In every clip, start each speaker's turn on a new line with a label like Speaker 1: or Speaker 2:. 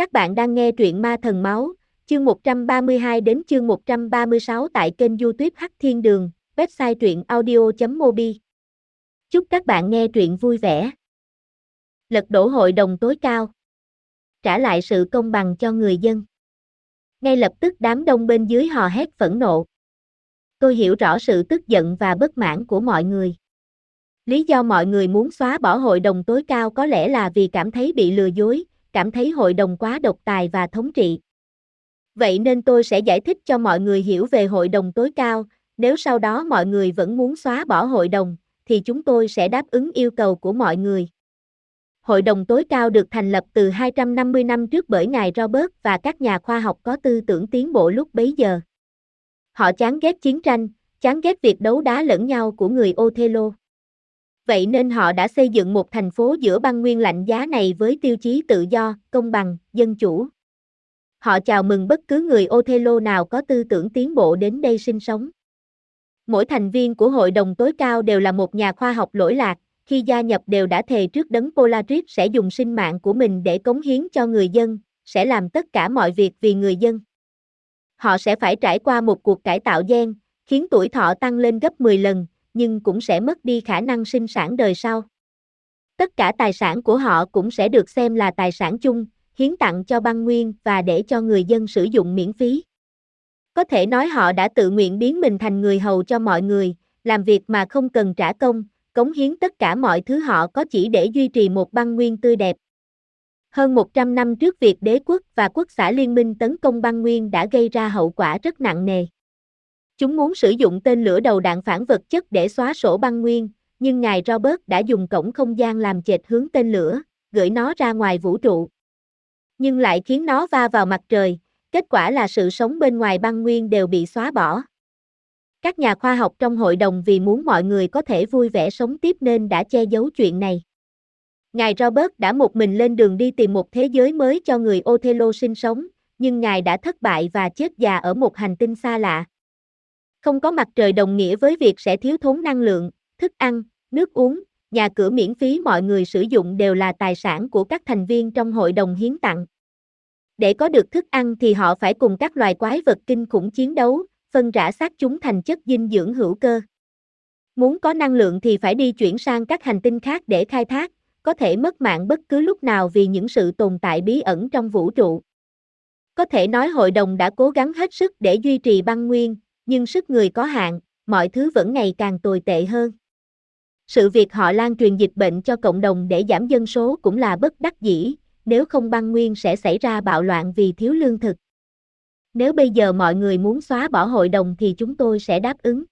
Speaker 1: Các bạn đang nghe truyện Ma Thần Máu, chương 132 đến chương 136 tại kênh youtube Hắc Thiên Đường, website truyện audio.mobi. Chúc các bạn nghe truyện vui vẻ. Lật đổ hội đồng tối cao. Trả lại sự công bằng cho người dân. Ngay lập tức đám đông bên dưới hò hét phẫn nộ. Tôi hiểu rõ sự tức giận và bất mãn của mọi người. Lý do mọi người muốn xóa bỏ hội đồng tối cao có lẽ là vì cảm thấy bị lừa dối, cảm thấy hội đồng quá độc tài và thống trị. Vậy nên tôi sẽ giải thích cho mọi người hiểu về hội đồng tối cao, nếu sau đó mọi người vẫn muốn xóa bỏ hội đồng, thì chúng tôi sẽ đáp ứng yêu cầu của mọi người. Hội đồng tối cao được thành lập từ 250 năm trước bởi ngài Robert và các nhà khoa học có tư tưởng tiến bộ lúc bấy giờ. Họ chán ghét chiến tranh, chán ghét việc đấu đá lẫn nhau của người Othello vậy nên họ đã xây dựng một thành phố giữa băng nguyên lạnh giá này với tiêu chí tự do, công bằng, dân chủ. Họ chào mừng bất cứ người Othello nào có tư tưởng tiến bộ đến đây sinh sống. Mỗi thành viên của hội đồng tối cao đều là một nhà khoa học lỗi lạc, khi gia nhập đều đã thề trước đấng Polaris sẽ dùng sinh mạng của mình để cống hiến cho người dân, sẽ làm tất cả mọi việc vì người dân. Họ sẽ phải trải qua một cuộc cải tạo gen, khiến tuổi thọ tăng lên gấp 10 lần, nhưng cũng sẽ mất đi khả năng sinh sản đời sau. Tất cả tài sản của họ cũng sẽ được xem là tài sản chung, hiến tặng cho băng nguyên và để cho người dân sử dụng miễn phí. Có thể nói họ đã tự nguyện biến mình thành người hầu cho mọi người, làm việc mà không cần trả công, cống hiến tất cả mọi thứ họ có chỉ để duy trì một băng nguyên tươi đẹp. Hơn 100 năm trước việc đế quốc và quốc xã liên minh tấn công băng nguyên đã gây ra hậu quả rất nặng nề. Chúng muốn sử dụng tên lửa đầu đạn phản vật chất để xóa sổ băng nguyên, nhưng ngài Robert đã dùng cổng không gian làm chệch hướng tên lửa, gửi nó ra ngoài vũ trụ. Nhưng lại khiến nó va vào mặt trời, kết quả là sự sống bên ngoài băng nguyên đều bị xóa bỏ. Các nhà khoa học trong hội đồng vì muốn mọi người có thể vui vẻ sống tiếp nên đã che giấu chuyện này. Ngài Robert đã một mình lên đường đi tìm một thế giới mới cho người Othello sinh sống, nhưng ngài đã thất bại và chết già ở một hành tinh xa lạ. Không có mặt trời đồng nghĩa với việc sẽ thiếu thốn năng lượng, thức ăn, nước uống, nhà cửa miễn phí mọi người sử dụng đều là tài sản của các thành viên trong hội đồng hiến tặng. Để có được thức ăn thì họ phải cùng các loài quái vật kinh khủng chiến đấu, phân rã xác chúng thành chất dinh dưỡng hữu cơ. Muốn có năng lượng thì phải đi chuyển sang các hành tinh khác để khai thác, có thể mất mạng bất cứ lúc nào vì những sự tồn tại bí ẩn trong vũ trụ. Có thể nói hội đồng đã cố gắng hết sức để duy trì băng nguyên, nhưng sức người có hạn, mọi thứ vẫn ngày càng tồi tệ hơn. Sự việc họ lan truyền dịch bệnh cho cộng đồng để giảm dân số cũng là bất đắc dĩ, nếu không băng nguyên sẽ xảy ra bạo loạn vì thiếu lương thực. Nếu bây giờ mọi người muốn xóa bỏ hội đồng thì chúng tôi sẽ đáp ứng.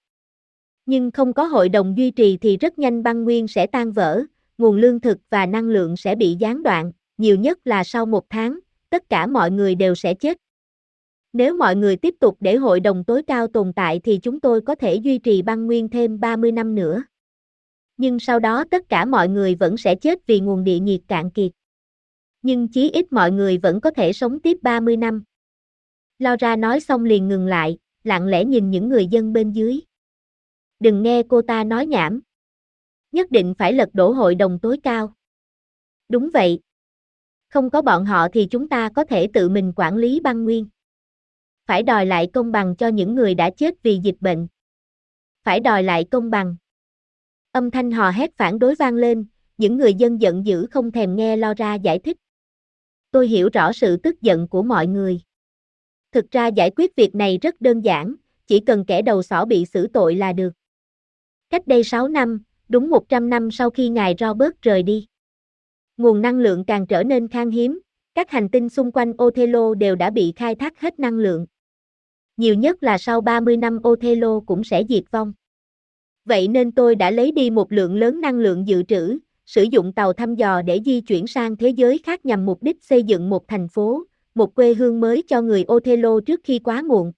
Speaker 1: Nhưng không có hội đồng duy trì thì rất nhanh băng nguyên sẽ tan vỡ, nguồn lương thực và năng lượng sẽ bị gián đoạn, nhiều nhất là sau một tháng, tất cả mọi người đều sẽ chết. Nếu mọi người tiếp tục để hội đồng tối cao tồn tại thì chúng tôi có thể duy trì băng nguyên thêm 30 năm nữa. Nhưng sau đó tất cả mọi người vẫn sẽ chết vì nguồn địa nhiệt cạn kiệt. Nhưng chí ít mọi người vẫn có thể sống tiếp 30 năm. Laura nói xong liền ngừng lại, lặng lẽ nhìn những người dân bên dưới. Đừng nghe cô ta nói nhảm. Nhất định phải lật đổ hội đồng tối cao. Đúng vậy. Không có bọn họ thì chúng ta có thể tự mình quản lý băng nguyên phải đòi lại công bằng cho những người đã chết vì dịch bệnh. Phải đòi lại công bằng. Âm thanh hò hét phản đối vang lên, những người dân giận dữ không thèm nghe lo ra giải thích. Tôi hiểu rõ sự tức giận của mọi người. Thực ra giải quyết việc này rất đơn giản, chỉ cần kẻ đầu sỏ bị xử tội là được. Cách đây 6 năm, đúng 100 năm sau khi ngài Robert rời đi. Nguồn năng lượng càng trở nên khan hiếm, các hành tinh xung quanh Othello đều đã bị khai thác hết năng lượng nhiều nhất là sau 30 năm Othello cũng sẽ diệt vong. Vậy nên tôi đã lấy đi một lượng lớn năng lượng dự trữ, sử dụng tàu thăm dò để di chuyển sang thế giới khác nhằm mục đích xây dựng một thành phố, một quê hương mới cho người Othello trước khi quá muộn.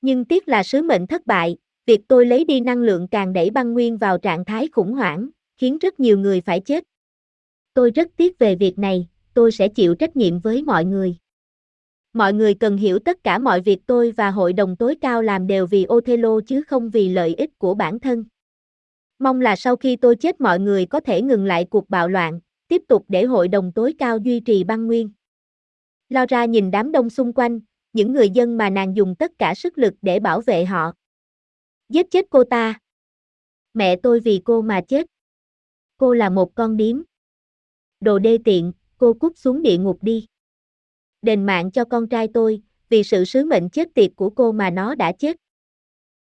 Speaker 1: Nhưng tiếc là sứ mệnh thất bại, việc tôi lấy đi năng lượng càng đẩy băng nguyên vào trạng thái khủng hoảng, khiến rất nhiều người phải chết. Tôi rất tiếc về việc này, tôi sẽ chịu trách nhiệm với mọi người. Mọi người cần hiểu tất cả mọi việc tôi và hội đồng tối cao làm đều vì Othello chứ không vì lợi ích của bản thân. Mong là sau khi tôi chết mọi người có thể ngừng lại cuộc bạo loạn, tiếp tục để hội đồng tối cao duy trì băng nguyên. Laura nhìn đám đông xung quanh, những người dân mà nàng dùng tất cả sức lực để bảo vệ họ. Giết chết cô ta. Mẹ tôi vì cô mà chết. Cô là một con điếm. Đồ đê tiện, cô cút xuống địa ngục đi. Đền mạng cho con trai tôi, vì sự sứ mệnh chết tiệt của cô mà nó đã chết.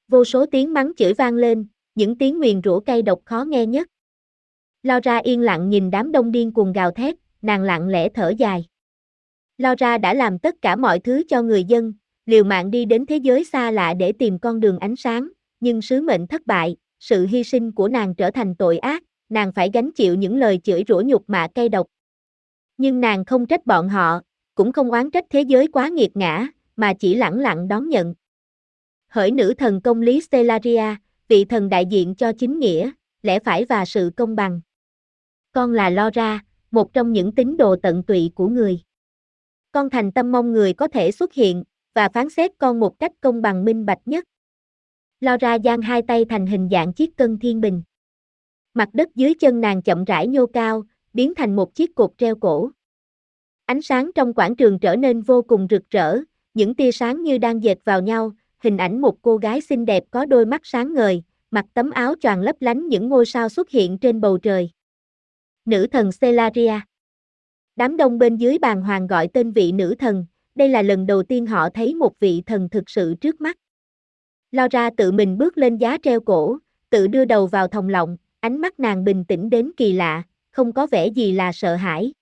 Speaker 1: Vô số tiếng mắng chửi vang lên, những tiếng nguyền rủa cay độc khó nghe nhất. Laura yên lặng nhìn đám đông điên cuồng gào thét, nàng lặng lẽ thở dài. Laura đã làm tất cả mọi thứ cho người dân, liều mạng đi đến thế giới xa lạ để tìm con đường ánh sáng, nhưng sứ mệnh thất bại, sự hy sinh của nàng trở thành tội ác, nàng phải gánh chịu những lời chửi rủa nhục mạ cay độc. Nhưng nàng không trách bọn họ, cũng không oán trách thế giới quá nghiệt ngã, mà chỉ lẳng lặng đón nhận. Hỡi nữ thần công lý Stellaria, vị thần đại diện cho chính nghĩa, lẽ phải và sự công bằng. Con là Lora, một trong những tín đồ tận tụy của người. Con thành tâm mong người có thể xuất hiện, và phán xét con một cách công bằng minh bạch nhất. Lora giang hai tay thành hình dạng chiếc cân thiên bình. Mặt đất dưới chân nàng chậm rãi nhô cao, biến thành một chiếc cột treo cổ. Ánh sáng trong quảng trường trở nên vô cùng rực rỡ, những tia sáng như đang dệt vào nhau, hình ảnh một cô gái xinh đẹp có đôi mắt sáng ngời, mặc tấm áo choàng lấp lánh những ngôi sao xuất hiện trên bầu trời. Nữ thần Celaria Đám đông bên dưới bàn hoàng gọi tên vị nữ thần, đây là lần đầu tiên họ thấy một vị thần thực sự trước mắt. Laura tự mình bước lên giá treo cổ, tự đưa đầu vào thòng lọng, ánh mắt nàng bình tĩnh đến kỳ lạ, không có vẻ gì là sợ hãi.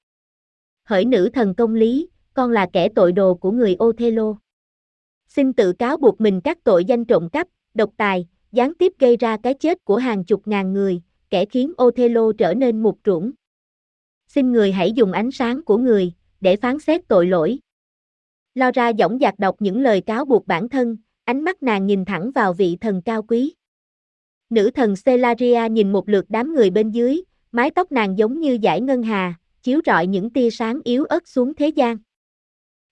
Speaker 1: Hỡi nữ thần công lý, con là kẻ tội đồ của người Othello. Xin tự cáo buộc mình các tội danh trộm cắp, độc tài, gián tiếp gây ra cái chết của hàng chục ngàn người, kẻ khiến Othello trở nên mục trũng. Xin người hãy dùng ánh sáng của người, để phán xét tội lỗi. Laura dõng dạc đọc những lời cáo buộc bản thân, ánh mắt nàng nhìn thẳng vào vị thần cao quý. Nữ thần Celaria nhìn một lượt đám người bên dưới, mái tóc nàng giống như dải ngân hà, chiếu rọi những tia sáng yếu ớt xuống thế gian.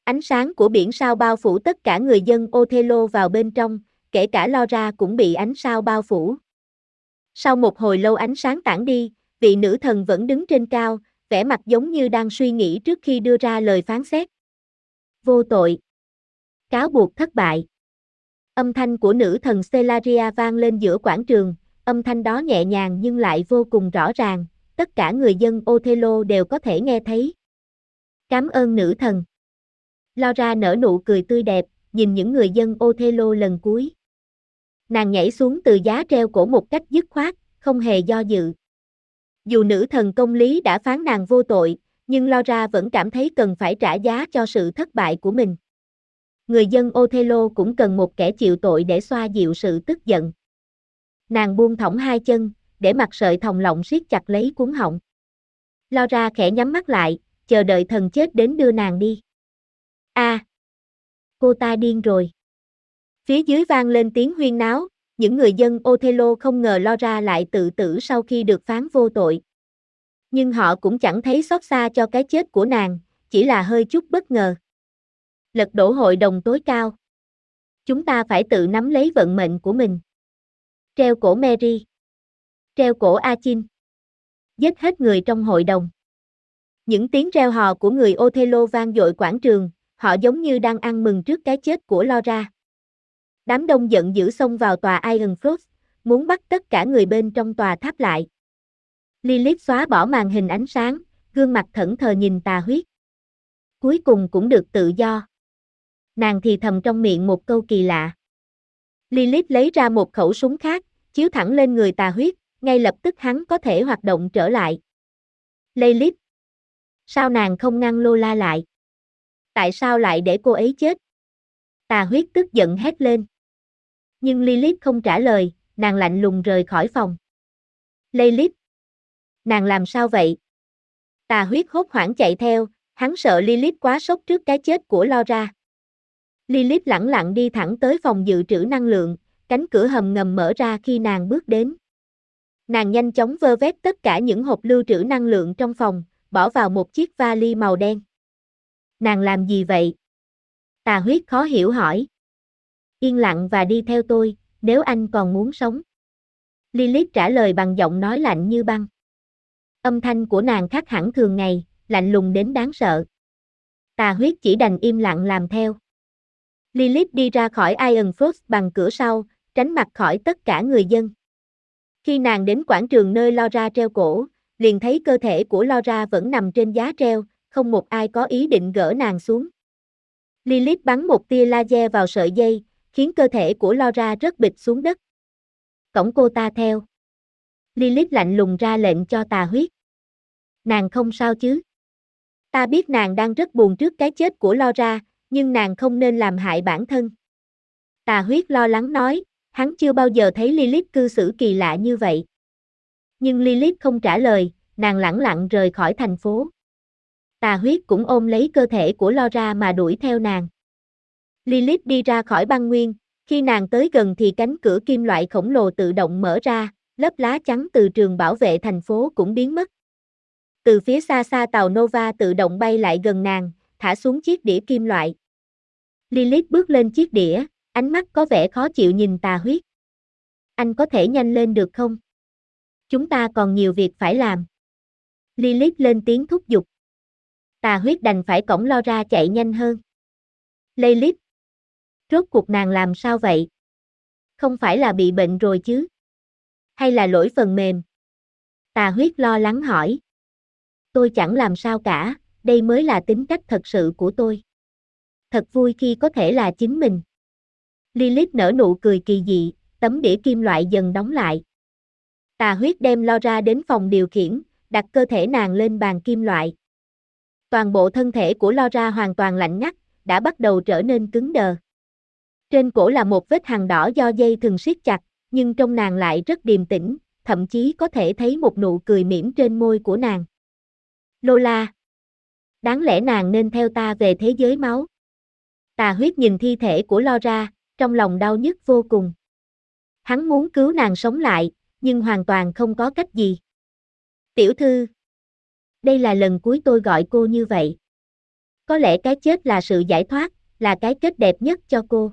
Speaker 1: Ánh sáng của biển sao bao phủ tất cả người dân Othello vào bên trong, kể cả Laura cũng bị ánh sao bao phủ. Sau một hồi lâu ánh sáng tản đi, vị nữ thần vẫn đứng trên cao, vẻ mặt giống như đang suy nghĩ trước khi đưa ra lời phán xét. Vô tội. Cáo buộc thất bại. Âm thanh của nữ thần Stellaria vang lên giữa quảng trường, âm thanh đó nhẹ nhàng nhưng lại vô cùng rõ ràng, tất cả người dân Othello đều có thể nghe thấy. Cảm ơn nữ thần. Laura nở nụ cười tươi đẹp, nhìn những người dân Othello lần cuối. Nàng nhảy xuống từ giá treo cổ một cách dứt khoát, không hề do dự. Dù nữ thần công lý đã phán nàng vô tội, nhưng Laura vẫn cảm thấy cần phải trả giá cho sự thất bại của mình. Người dân Othello cũng cần một kẻ chịu tội để xoa dịu sự tức giận. Nàng buông thõng hai chân, để mặt sợi thòng lọng siết chặt lấy cuốn họng. Laura khẽ nhắm mắt lại, chờ đợi thần chết đến đưa nàng đi. A, cô ta điên rồi. Phía dưới vang lên tiếng huyên náo, những người dân Othello không ngờ Laura lại tự tử sau khi được phán vô tội. Nhưng họ cũng chẳng thấy xót xa cho cái chết của nàng, chỉ là hơi chút bất ngờ. Lật đổ hội đồng tối cao. Chúng ta phải tự nắm lấy vận mệnh của mình. Treo cổ Mary. Treo cổ A Chin. Giết hết người trong hội đồng. Những tiếng reo hò của người Othello vang dội quảng trường, họ giống như đang ăn mừng trước cái chết của Laura. Đám đông giận dữ xông vào tòa Iron Frost, muốn bắt tất cả người bên trong tòa tháp lại. Lilith xóa bỏ màn hình ánh sáng, gương mặt thẫn thờ nhìn tà huyết. Cuối cùng cũng được tự do. Nàng thì thầm trong miệng một câu kỳ lạ. Lilith lấy ra một khẩu súng khác, chiếu thẳng lên người tà huyết, ngay lập tức hắn có thể hoạt động trở lại. Lilith. Sao nàng không ngăn Lola lại? Tại sao lại để cô ấy chết? Tà huyết tức giận hét lên. Nhưng Lilith không trả lời, nàng lạnh lùng rời khỏi phòng. Lilith. Nàng làm sao vậy? Tà huyết hốt hoảng chạy theo, hắn sợ Lilith quá sốc trước cái chết của Laura. Lilith lẳng lặng đi thẳng tới phòng dự trữ năng lượng, cánh cửa hầm ngầm mở ra khi nàng bước đến. Nàng nhanh chóng vơ vét tất cả những hộp lưu trữ năng lượng trong phòng, bỏ vào một chiếc vali màu đen. Nàng làm gì vậy? Tà huyết khó hiểu hỏi. Yên lặng và đi theo tôi, nếu anh còn muốn sống. Lilith trả lời bằng giọng nói lạnh như băng. Âm thanh của nàng khác hẳn thường ngày, lạnh lùng đến đáng sợ. Tà huyết chỉ đành im lặng làm theo. Lilith đi ra khỏi Iron Frost bằng cửa sau, tránh mặt khỏi tất cả người dân. Khi nàng đến quảng trường nơi Laura treo cổ, liền thấy cơ thể của Laura vẫn nằm trên giá treo, không một ai có ý định gỡ nàng xuống. Lilith bắn một tia laser vào sợi dây, khiến cơ thể của Laura rớt bịch xuống đất. Cổng cô ta theo. Lilith lạnh lùng ra lệnh cho tà huyết. Nàng không sao chứ? Ta biết nàng đang rất buồn trước cái chết của Laura, nhưng nàng không nên làm hại bản thân. Tà huyết lo lắng nói, hắn chưa bao giờ thấy Lilith cư xử kỳ lạ như vậy. Nhưng Lilith không trả lời, nàng lẳng lặng rời khỏi thành phố. Tà huyết cũng ôm lấy cơ thể của Laura mà đuổi theo nàng. Lilith đi ra khỏi băng nguyên, khi nàng tới gần thì cánh cửa kim loại khổng lồ tự động mở ra, lớp lá chắn từ trường bảo vệ thành phố cũng biến mất. Từ phía xa xa tàu Nova tự động bay lại gần nàng, thả xuống chiếc đĩa kim loại. Lilith bước lên chiếc đĩa, ánh mắt có vẻ khó chịu nhìn tà huyết. Anh có thể nhanh lên được không? Chúng ta còn nhiều việc phải làm. Lilith lên tiếng thúc giục. Tà huyết đành phải cổng lo ra chạy nhanh hơn. Lilith. Rốt cuộc nàng làm sao vậy? Không phải là bị bệnh rồi chứ? Hay là lỗi phần mềm? Tà huyết lo lắng hỏi. Tôi chẳng làm sao cả, đây mới là tính cách thật sự của tôi. Thật vui khi có thể là chính mình. Lilith nở nụ cười kỳ dị, tấm đĩa kim loại dần đóng lại. Tà huyết đem lo ra đến phòng điều khiển, đặt cơ thể nàng lên bàn kim loại. Toàn bộ thân thể của lo ra hoàn toàn lạnh ngắt, đã bắt đầu trở nên cứng đờ. Trên cổ là một vết hằn đỏ do dây thường siết chặt, nhưng trong nàng lại rất điềm tĩnh, thậm chí có thể thấy một nụ cười mỉm trên môi của nàng. Lola. Đáng lẽ nàng nên theo ta về thế giới máu. Tà huyết nhìn thi thể của Laura, trong lòng đau nhức vô cùng. Hắn muốn cứu nàng sống lại, nhưng hoàn toàn không có cách gì. Tiểu thư. Đây là lần cuối tôi gọi cô như vậy. Có lẽ cái chết là sự giải thoát, là cái kết đẹp nhất cho cô.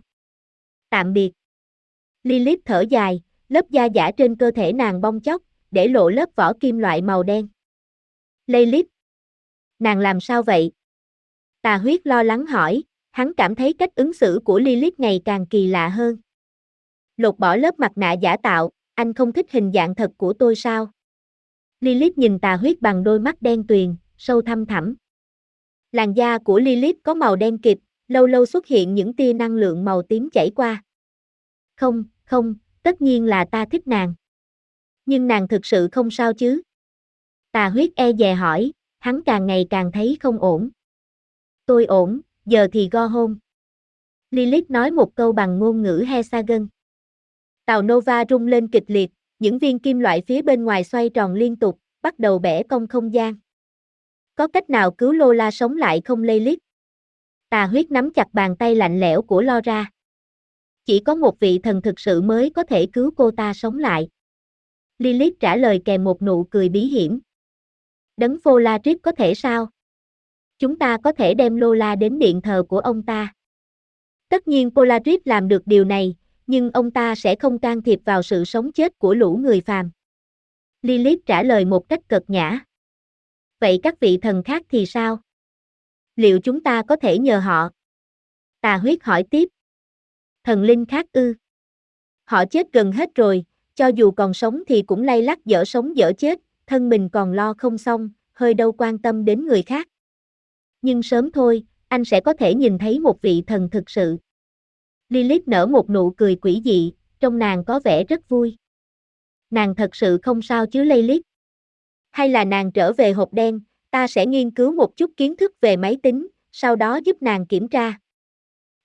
Speaker 1: Tạm biệt. Lilith thở dài, lớp da giả trên cơ thể nàng bong chóc, để lộ lớp vỏ kim loại màu đen. Lilith. Nàng làm sao vậy? Tà huyết lo lắng hỏi, hắn cảm thấy cách ứng xử của Lilith ngày càng kỳ lạ hơn. Lột bỏ lớp mặt nạ giả tạo, anh không thích hình dạng thật của tôi sao? Lilith nhìn tà huyết bằng đôi mắt đen tuyền, sâu thăm thẳm. Làn da của Lilith có màu đen kịt, lâu lâu xuất hiện những tia năng lượng màu tím chảy qua. Không, không, tất nhiên là ta thích nàng. Nhưng nàng thực sự không sao chứ? Tà huyết e dè hỏi, hắn càng ngày càng thấy không ổn. Tôi ổn, giờ thì go hôn. Lilith nói một câu bằng ngôn ngữ Hesagon. Tàu Nova rung lên kịch liệt, những viên kim loại phía bên ngoài xoay tròn liên tục, bắt đầu bẻ cong không gian. Có cách nào cứu Lola sống lại không Lilith? Tà huyết nắm chặt bàn tay lạnh lẽo của Lora. Chỉ có một vị thần thực sự mới có thể cứu cô ta sống lại. Lilith trả lời kèm một nụ cười bí hiểm. Đấng Polaris có thể sao? Chúng ta có thể đem Lola đến điện thờ của ông ta. Tất nhiên Polaris làm được điều này, nhưng ông ta sẽ không can thiệp vào sự sống chết của lũ người phàm. Lilith trả lời một cách cợt nhã. Vậy các vị thần khác thì sao? Liệu chúng ta có thể nhờ họ? Tà huyết hỏi tiếp. Thần linh khác ư? Họ chết gần hết rồi, cho dù còn sống thì cũng lay lắc dở sống dở chết, thân mình còn lo không xong, hơi đâu quan tâm đến người khác. Nhưng sớm thôi, anh sẽ có thể nhìn thấy một vị thần thực sự. Lilith nở một nụ cười quỷ dị, trong nàng có vẻ rất vui. Nàng thật sự không sao chứ Lilith. Hay là nàng trở về hộp đen, ta sẽ nghiên cứu một chút kiến thức về máy tính, sau đó giúp nàng kiểm tra.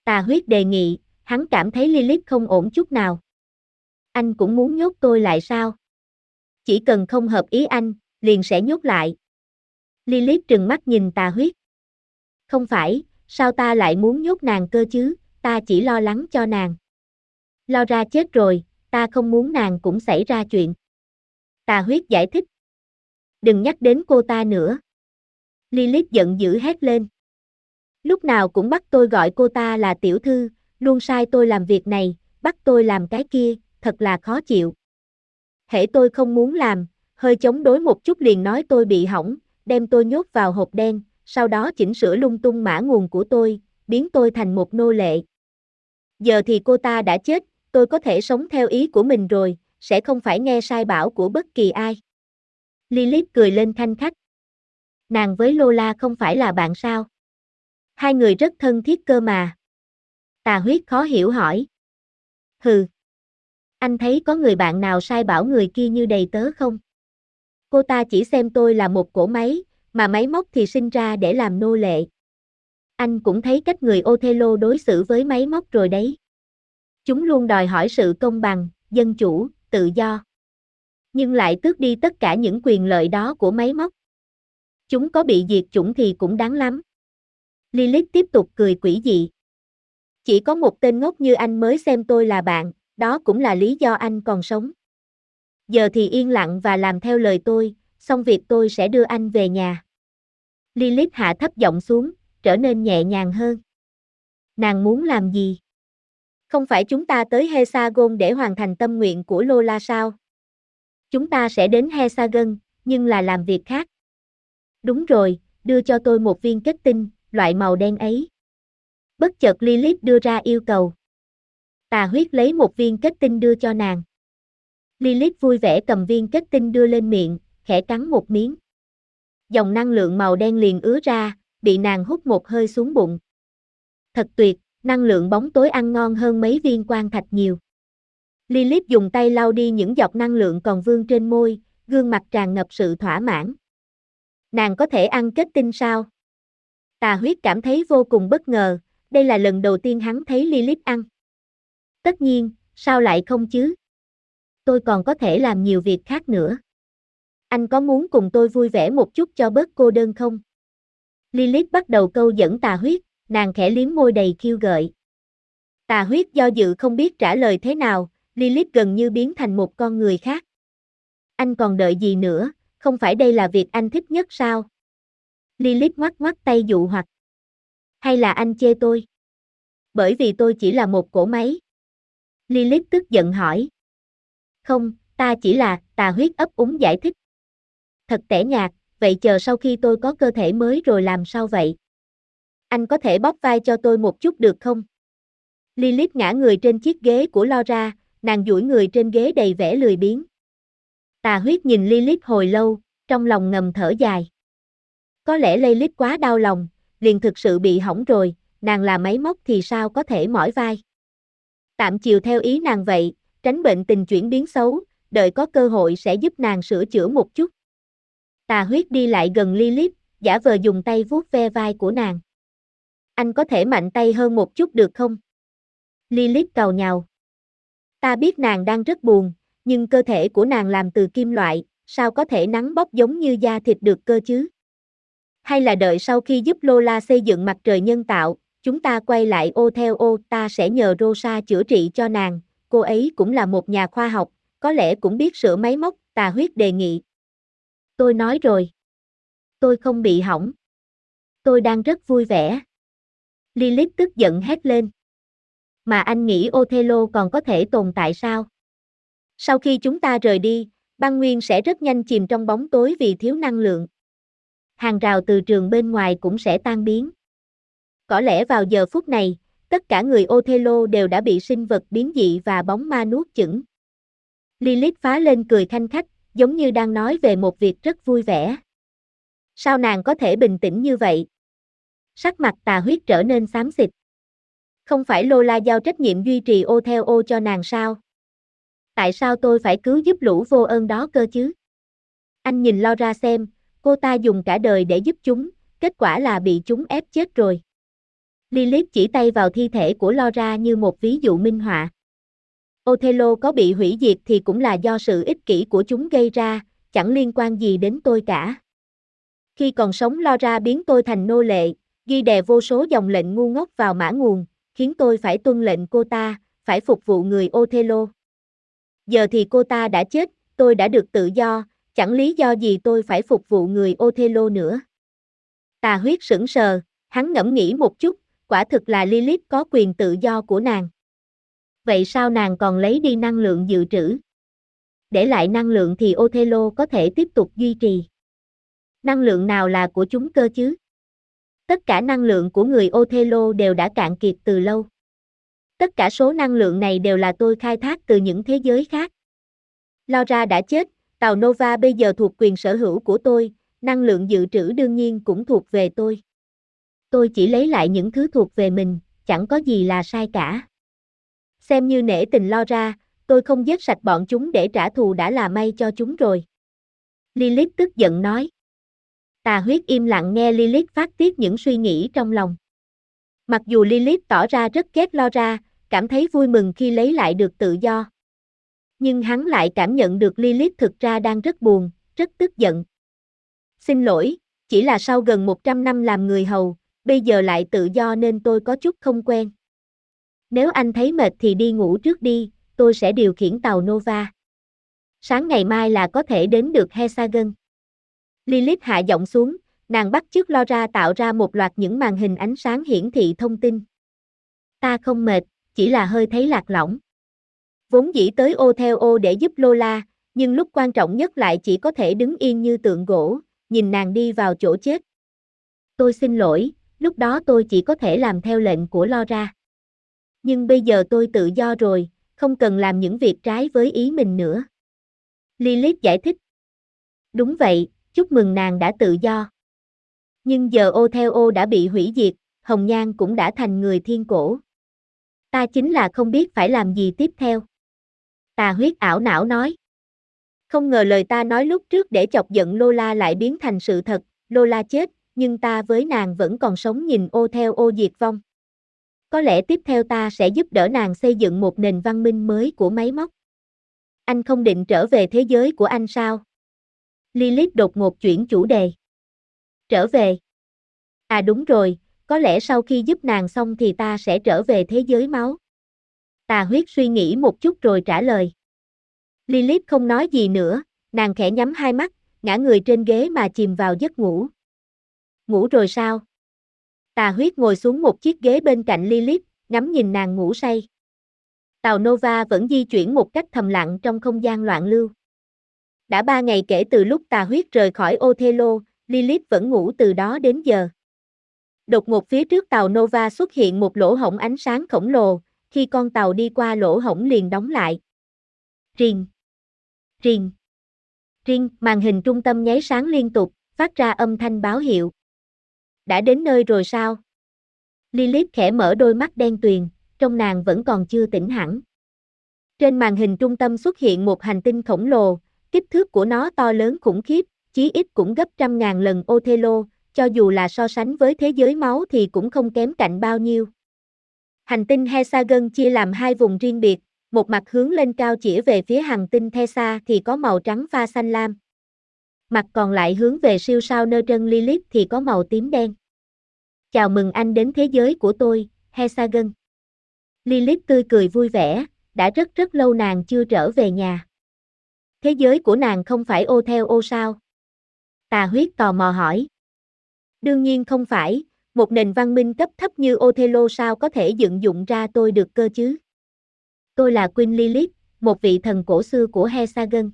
Speaker 1: Tà huyết đề nghị, hắn cảm thấy Lilith không ổn chút nào. Anh cũng muốn nhốt tôi lại sao? Chỉ cần không hợp ý anh, liền sẽ nhốt lại. Lilith trừng mắt nhìn tà huyết. Không phải, sao ta lại muốn nhốt nàng cơ chứ, ta chỉ lo lắng cho nàng. Lo ra chết rồi, ta không muốn nàng cũng xảy ra chuyện. Tà huyết giải thích. Đừng nhắc đến cô ta nữa. Lilith giận dữ hét lên. Lúc nào cũng bắt tôi gọi cô ta là tiểu thư, luôn sai tôi làm việc này, bắt tôi làm cái kia, thật là khó chịu. Hễ tôi không muốn làm, hơi chống đối một chút liền nói tôi bị hỏng, đem tôi nhốt vào hộp đen, sau đó chỉnh sửa lung tung mã nguồn của tôi, biến tôi thành một nô lệ. Giờ thì cô ta đã chết, tôi có thể sống theo ý của mình rồi, sẽ không phải nghe sai bảo của bất kỳ ai. Lilith cười lên thanh khách. Nàng với Lola không phải là bạn sao? Hai người rất thân thiết cơ mà. Tà huyết khó hiểu hỏi. Hừ. Anh thấy có người bạn nào sai bảo người kia như đầy tớ không? Cô ta chỉ xem tôi là một cỗ máy, mà máy móc thì sinh ra để làm nô lệ. Anh cũng thấy cách người Othello đối xử với máy móc rồi đấy. Chúng luôn đòi hỏi sự công bằng, dân chủ, tự do. Nhưng lại tước đi tất cả những quyền lợi đó của máy móc. Chúng có bị diệt chủng thì cũng đáng lắm. Lilith tiếp tục cười quỷ dị. Chỉ có một tên ngốc như anh mới xem tôi là bạn, đó cũng là lý do anh còn sống. Giờ thì yên lặng và làm theo lời tôi, xong việc tôi sẽ đưa anh về nhà. Lilith hạ thấp giọng xuống, trở nên nhẹ nhàng hơn. Nàng muốn làm gì? Không phải chúng ta tới Hexagon để hoàn thành tâm nguyện của Lola sao? Chúng ta sẽ đến Hexagon, nhưng là làm việc khác. Đúng rồi, đưa cho tôi một viên kết tinh, loại màu đen ấy. Bất chợt Lilith đưa ra yêu cầu. Tà huyết lấy một viên kết tinh đưa cho nàng. Lilith vui vẻ cầm viên kết tinh đưa lên miệng, khẽ cắn một miếng. Dòng năng lượng màu đen liền ứa ra, bị nàng hút một hơi xuống bụng. Thật tuyệt, năng lượng bóng tối ăn ngon hơn mấy viên quan thạch nhiều. Lilith dùng tay lau đi những giọt năng lượng còn vương trên môi, gương mặt tràn ngập sự thỏa mãn. Nàng có thể ăn kết tinh sao? Tà huyết cảm thấy vô cùng bất ngờ, đây là lần đầu tiên hắn thấy Lilith ăn. Tất nhiên, sao lại không chứ? Tôi còn có thể làm nhiều việc khác nữa. Anh có muốn cùng tôi vui vẻ một chút cho bớt cô đơn không? Lilith bắt đầu câu dẫn tà huyết, nàng khẽ liếm môi đầy khiêu gợi. Tà huyết do dự không biết trả lời thế nào, Lilith gần như biến thành một con người khác. Anh còn đợi gì nữa, không phải đây là việc anh thích nhất sao? Lilith ngoắc ngoắc tay dụ hoặc. Hay là anh chê tôi? Bởi vì tôi chỉ là một cỗ máy. Lilith tức giận hỏi. Không, ta chỉ là, tà huyết ấp úng giải thích. Thật tẻ nhạt, vậy chờ sau khi tôi có cơ thể mới rồi làm sao vậy? Anh có thể bóp vai cho tôi một chút được không? Lilith ngã người trên chiếc ghế của Laura, nàng duỗi người trên ghế đầy vẻ lười biếng. Tà huyết nhìn Lilith hồi lâu, trong lòng ngầm thở dài. Có lẽ Lilith quá đau lòng, liền thực sự bị hỏng rồi, nàng là máy móc thì sao có thể mỏi vai. Tạm chiều theo ý nàng vậy, tránh bệnh tình chuyển biến xấu, đợi có cơ hội sẽ giúp nàng sửa chữa một chút. Tà huyết đi lại gần Lilith, giả vờ dùng tay vuốt ve vai của nàng. Anh có thể mạnh tay hơn một chút được không? Lilith cầu nhào. Ta biết nàng đang rất buồn, nhưng cơ thể của nàng làm từ kim loại, sao có thể nắng bóc giống như da thịt được cơ chứ? Hay là đợi sau khi giúp Lola xây dựng mặt trời nhân tạo, chúng ta quay lại ô theo ô, ta sẽ nhờ Rosa chữa trị cho nàng, cô ấy cũng là một nhà khoa học, có lẽ cũng biết sửa máy móc, tà huyết đề nghị. Tôi nói rồi. Tôi không bị hỏng. Tôi đang rất vui vẻ. Lilith tức giận hét lên. Mà anh nghĩ Othello còn có thể tồn tại sao? Sau khi chúng ta rời đi, băng nguyên sẽ rất nhanh chìm trong bóng tối vì thiếu năng lượng. Hàng rào từ trường bên ngoài cũng sẽ tan biến. Có lẽ vào giờ phút này, tất cả người Othello đều đã bị sinh vật biến dị và bóng ma nuốt chửng. Lilith phá lên cười thanh khách, giống như đang nói về một việc rất vui vẻ. Sao nàng có thể bình tĩnh như vậy? Sắc mặt tà huyết trở nên xám xịt. Không phải Lola giao trách nhiệm duy trì ô theo ô cho nàng sao? Tại sao tôi phải cứu giúp lũ vô ơn đó cơ chứ? Anh nhìn lo ra xem, cô ta dùng cả đời để giúp chúng, kết quả là bị chúng ép chết rồi. Lilith chỉ tay vào thi thể của Laura như một ví dụ minh họa. Othello có bị hủy diệt thì cũng là do sự ích kỷ của chúng gây ra, chẳng liên quan gì đến tôi cả. Khi còn sống Laura biến tôi thành nô lệ, ghi đè vô số dòng lệnh ngu ngốc vào mã nguồn, khiến tôi phải tuân lệnh cô ta, phải phục vụ người Othello. Giờ thì cô ta đã chết, tôi đã được tự do, chẳng lý do gì tôi phải phục vụ người Othello nữa. Tà huyết sững sờ, hắn ngẫm nghĩ một chút, quả thực là Lilith có quyền tự do của nàng. Vậy sao nàng còn lấy đi năng lượng dự trữ? Để lại năng lượng thì Othello có thể tiếp tục duy trì. Năng lượng nào là của chúng cơ chứ? Tất cả năng lượng của người Othello đều đã cạn kiệt từ lâu. Tất cả số năng lượng này đều là tôi khai thác từ những thế giới khác. Laura đã chết, tàu Nova bây giờ thuộc quyền sở hữu của tôi, năng lượng dự trữ đương nhiên cũng thuộc về tôi. Tôi chỉ lấy lại những thứ thuộc về mình, chẳng có gì là sai cả. Xem như nể tình lo ra, tôi không giết sạch bọn chúng để trả thù đã là may cho chúng rồi. Lilith tức giận nói. Tà huyết im lặng nghe Lilith phát tiết những suy nghĩ trong lòng. Mặc dù Lilith tỏ ra rất ghét Lo Ra, cảm thấy vui mừng khi lấy lại được tự do. Nhưng hắn lại cảm nhận được Lilith thực ra đang rất buồn, rất tức giận. Xin lỗi, chỉ là sau gần 100 năm làm người hầu, bây giờ lại tự do nên tôi có chút không quen. Nếu anh thấy mệt thì đi ngủ trước đi, tôi sẽ điều khiển tàu Nova. Sáng ngày mai là có thể đến được Hexagon. Lilith hạ giọng xuống, nàng bắt chước Laura ra tạo ra một loạt những màn hình ánh sáng hiển thị thông tin. Ta không mệt, chỉ là hơi thấy lạc lõng. Vốn dĩ tới ô theo ô để giúp Lola, nhưng lúc quan trọng nhất lại chỉ có thể đứng yên như tượng gỗ, nhìn nàng đi vào chỗ chết. Tôi xin lỗi, lúc đó tôi chỉ có thể làm theo lệnh của Laura. ra. Nhưng bây giờ tôi tự do rồi, không cần làm những việc trái với ý mình nữa. Lilith giải thích. Đúng vậy, chúc mừng nàng đã tự do. Nhưng giờ ô theo ô đã bị hủy diệt, Hồng Nhan cũng đã thành người thiên cổ. Ta chính là không biết phải làm gì tiếp theo. Tà huyết ảo não nói. Không ngờ lời ta nói lúc trước để chọc giận Lola lại biến thành sự thật, Lola chết, nhưng ta với nàng vẫn còn sống nhìn ô theo ô diệt vong. Có lẽ tiếp theo ta sẽ giúp đỡ nàng xây dựng một nền văn minh mới của máy móc. Anh không định trở về thế giới của anh sao? Lilith đột ngột chuyển chủ đề. Trở về. À đúng rồi, có lẽ sau khi giúp nàng xong thì ta sẽ trở về thế giới máu. Tà huyết suy nghĩ một chút rồi trả lời. Lilith không nói gì nữa, nàng khẽ nhắm hai mắt, ngã người trên ghế mà chìm vào giấc ngủ. Ngủ rồi sao? Tà huyết ngồi xuống một chiếc ghế bên cạnh Lilith, ngắm nhìn nàng ngủ say. Tàu Nova vẫn di chuyển một cách thầm lặng trong không gian loạn lưu. Đã ba ngày kể từ lúc tà huyết rời khỏi Othello, Lilith vẫn ngủ từ đó đến giờ. Đột ngột phía trước tàu Nova xuất hiện một lỗ hổng ánh sáng khổng lồ, khi con tàu đi qua lỗ hổng liền đóng lại. Riền. Riền. Riêng, màn hình trung tâm nháy sáng liên tục, phát ra âm thanh báo hiệu. Đã đến nơi rồi sao? Lilith khẽ mở đôi mắt đen tuyền, trong nàng vẫn còn chưa tỉnh hẳn. Trên màn hình trung tâm xuất hiện một hành tinh khổng lồ, kích thước của nó to lớn khủng khiếp, chí ít cũng gấp trăm ngàn lần Othello, cho dù là so sánh với thế giới máu thì cũng không kém cạnh bao nhiêu. Hành tinh Hexagon chia làm hai vùng riêng biệt, một mặt hướng lên cao chỉ về phía hành tinh Thesa thì có màu trắng pha xanh lam. Mặt còn lại hướng về siêu sao Neutron Lilith thì có màu tím đen. Chào mừng anh đến thế giới của tôi, Hexagon. Lilith tươi cười vui vẻ, đã rất rất lâu nàng chưa trở về nhà. Thế giới của nàng không phải ô theo ô sao? Tà huyết tò mò hỏi. Đương nhiên không phải, một nền văn minh cấp thấp như Othello sao có thể dựng dụng ra tôi được cơ chứ? Tôi là Queen Lilith, một vị thần cổ xưa của Hesagon.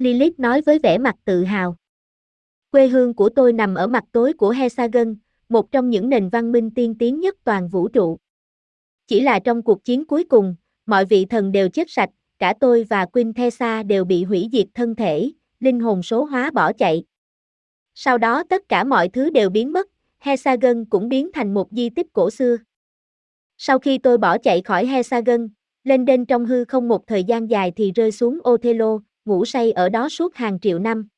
Speaker 1: Lilith nói với vẻ mặt tự hào. Quê hương của tôi nằm ở mặt tối của Hexagon, một trong những nền văn minh tiên tiến nhất toàn vũ trụ. Chỉ là trong cuộc chiến cuối cùng, mọi vị thần đều chết sạch, cả tôi và Queen đều bị hủy diệt thân thể, linh hồn số hóa bỏ chạy. Sau đó tất cả mọi thứ đều biến mất, Hexagon cũng biến thành một di tích cổ xưa. Sau khi tôi bỏ chạy khỏi Hexagon, lên đên trong hư không một thời gian dài thì rơi xuống Othello, ngủ say ở đó suốt hàng triệu năm.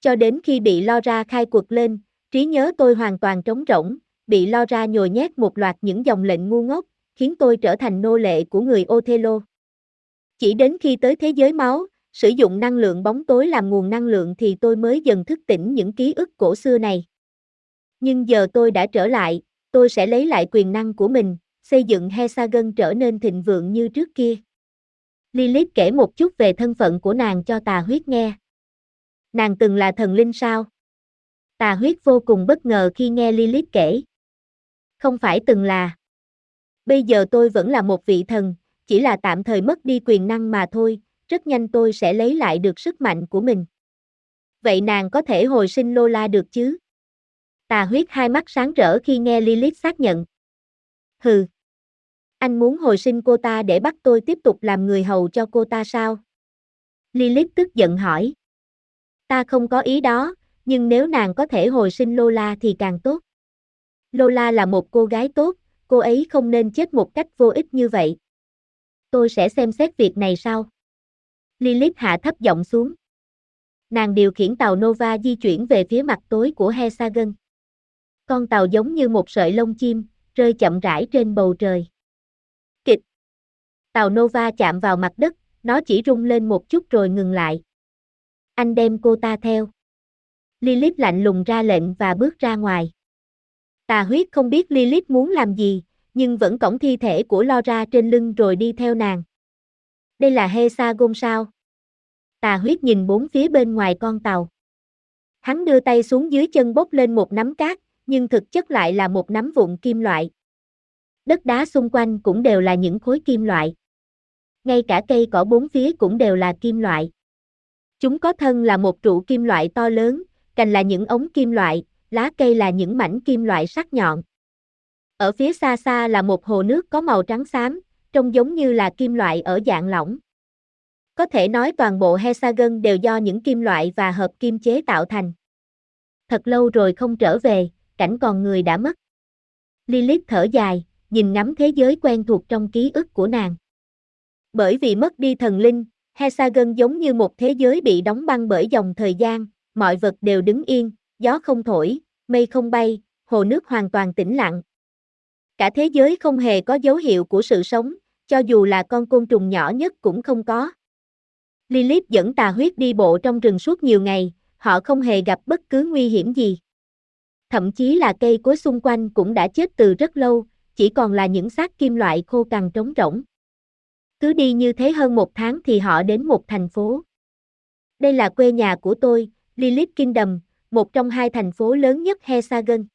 Speaker 1: Cho đến khi bị lo ra khai cuộc lên, trí nhớ tôi hoàn toàn trống rỗng, bị lo ra nhồi nhét một loạt những dòng lệnh ngu ngốc, khiến tôi trở thành nô lệ của người Othello. Chỉ đến khi tới thế giới máu, sử dụng năng lượng bóng tối làm nguồn năng lượng thì tôi mới dần thức tỉnh những ký ức cổ xưa này. Nhưng giờ tôi đã trở lại, tôi sẽ lấy lại quyền năng của mình, xây dựng Hesagon trở nên thịnh vượng như trước kia. Lilith kể một chút về thân phận của nàng cho tà huyết nghe. Nàng từng là thần linh sao? Tà huyết vô cùng bất ngờ khi nghe Lilith kể. Không phải từng là. Bây giờ tôi vẫn là một vị thần, chỉ là tạm thời mất đi quyền năng mà thôi, rất nhanh tôi sẽ lấy lại được sức mạnh của mình. Vậy nàng có thể hồi sinh Lola được chứ? Tà huyết hai mắt sáng rỡ khi nghe Lilith xác nhận. Hừ. Anh muốn hồi sinh cô ta để bắt tôi tiếp tục làm người hầu cho cô ta sao? Lilith tức giận hỏi. Ta không có ý đó, nhưng nếu nàng có thể hồi sinh Lola thì càng tốt. Lola là một cô gái tốt, cô ấy không nên chết một cách vô ích như vậy. Tôi sẽ xem xét việc này sau. Lilith hạ thấp giọng xuống. Nàng điều khiển tàu Nova di chuyển về phía mặt tối của Hexagon. Con tàu giống như một sợi lông chim, rơi chậm rãi trên bầu trời. Tàu Nova chạm vào mặt đất, nó chỉ rung lên một chút rồi ngừng lại. Anh đem cô ta theo. Lilith lạnh lùng ra lệnh và bước ra ngoài. Tà huyết không biết Lilith muốn làm gì, nhưng vẫn cõng thi thể của Laura trên lưng rồi đi theo nàng. Đây là Hexagon sao? Tà huyết nhìn bốn phía bên ngoài con tàu. Hắn đưa tay xuống dưới chân bốc lên một nắm cát, nhưng thực chất lại là một nắm vụn kim loại. Đất đá xung quanh cũng đều là những khối kim loại. Ngay cả cây cỏ bốn phía cũng đều là kim loại. Chúng có thân là một trụ kim loại to lớn, cành là những ống kim loại, lá cây là những mảnh kim loại sắc nhọn. Ở phía xa xa là một hồ nước có màu trắng xám, trông giống như là kim loại ở dạng lỏng. Có thể nói toàn bộ hexagon đều do những kim loại và hợp kim chế tạo thành. Thật lâu rồi không trở về, cảnh còn người đã mất. Lilith thở dài, nhìn ngắm thế giới quen thuộc trong ký ức của nàng. Bởi vì mất đi thần linh, Hexagon giống như một thế giới bị đóng băng bởi dòng thời gian, mọi vật đều đứng yên, gió không thổi, mây không bay, hồ nước hoàn toàn tĩnh lặng. Cả thế giới không hề có dấu hiệu của sự sống, cho dù là con côn trùng nhỏ nhất cũng không có. Lilith dẫn tà huyết đi bộ trong rừng suốt nhiều ngày, họ không hề gặp bất cứ nguy hiểm gì. Thậm chí là cây cối xung quanh cũng đã chết từ rất lâu, chỉ còn là những xác kim loại khô cằn trống rỗng. Cứ đi như thế hơn một tháng thì họ đến một thành phố. Đây là quê nhà của tôi, Lilith Kingdom, một trong hai thành phố lớn nhất Hesagen.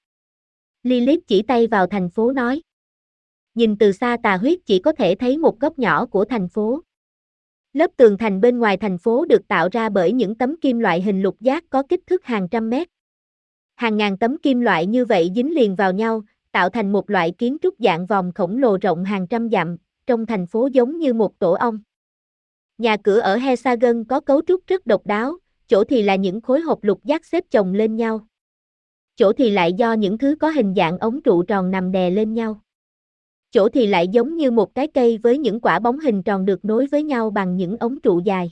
Speaker 1: Lilith chỉ tay vào thành phố nói. Nhìn từ xa tà huyết chỉ có thể thấy một góc nhỏ của thành phố. Lớp tường thành bên ngoài thành phố được tạo ra bởi những tấm kim loại hình lục giác có kích thước hàng trăm mét. Hàng ngàn tấm kim loại như vậy dính liền vào nhau, tạo thành một loại kiến trúc dạng vòng khổng lồ rộng hàng trăm dặm, trong thành phố giống như một tổ ong. Nhà cửa ở Hexagon có cấu trúc rất độc đáo, chỗ thì là những khối hộp lục giác xếp chồng lên nhau. Chỗ thì lại do những thứ có hình dạng ống trụ tròn nằm đè lên nhau. Chỗ thì lại giống như một cái cây với những quả bóng hình tròn được nối với nhau bằng những ống trụ dài.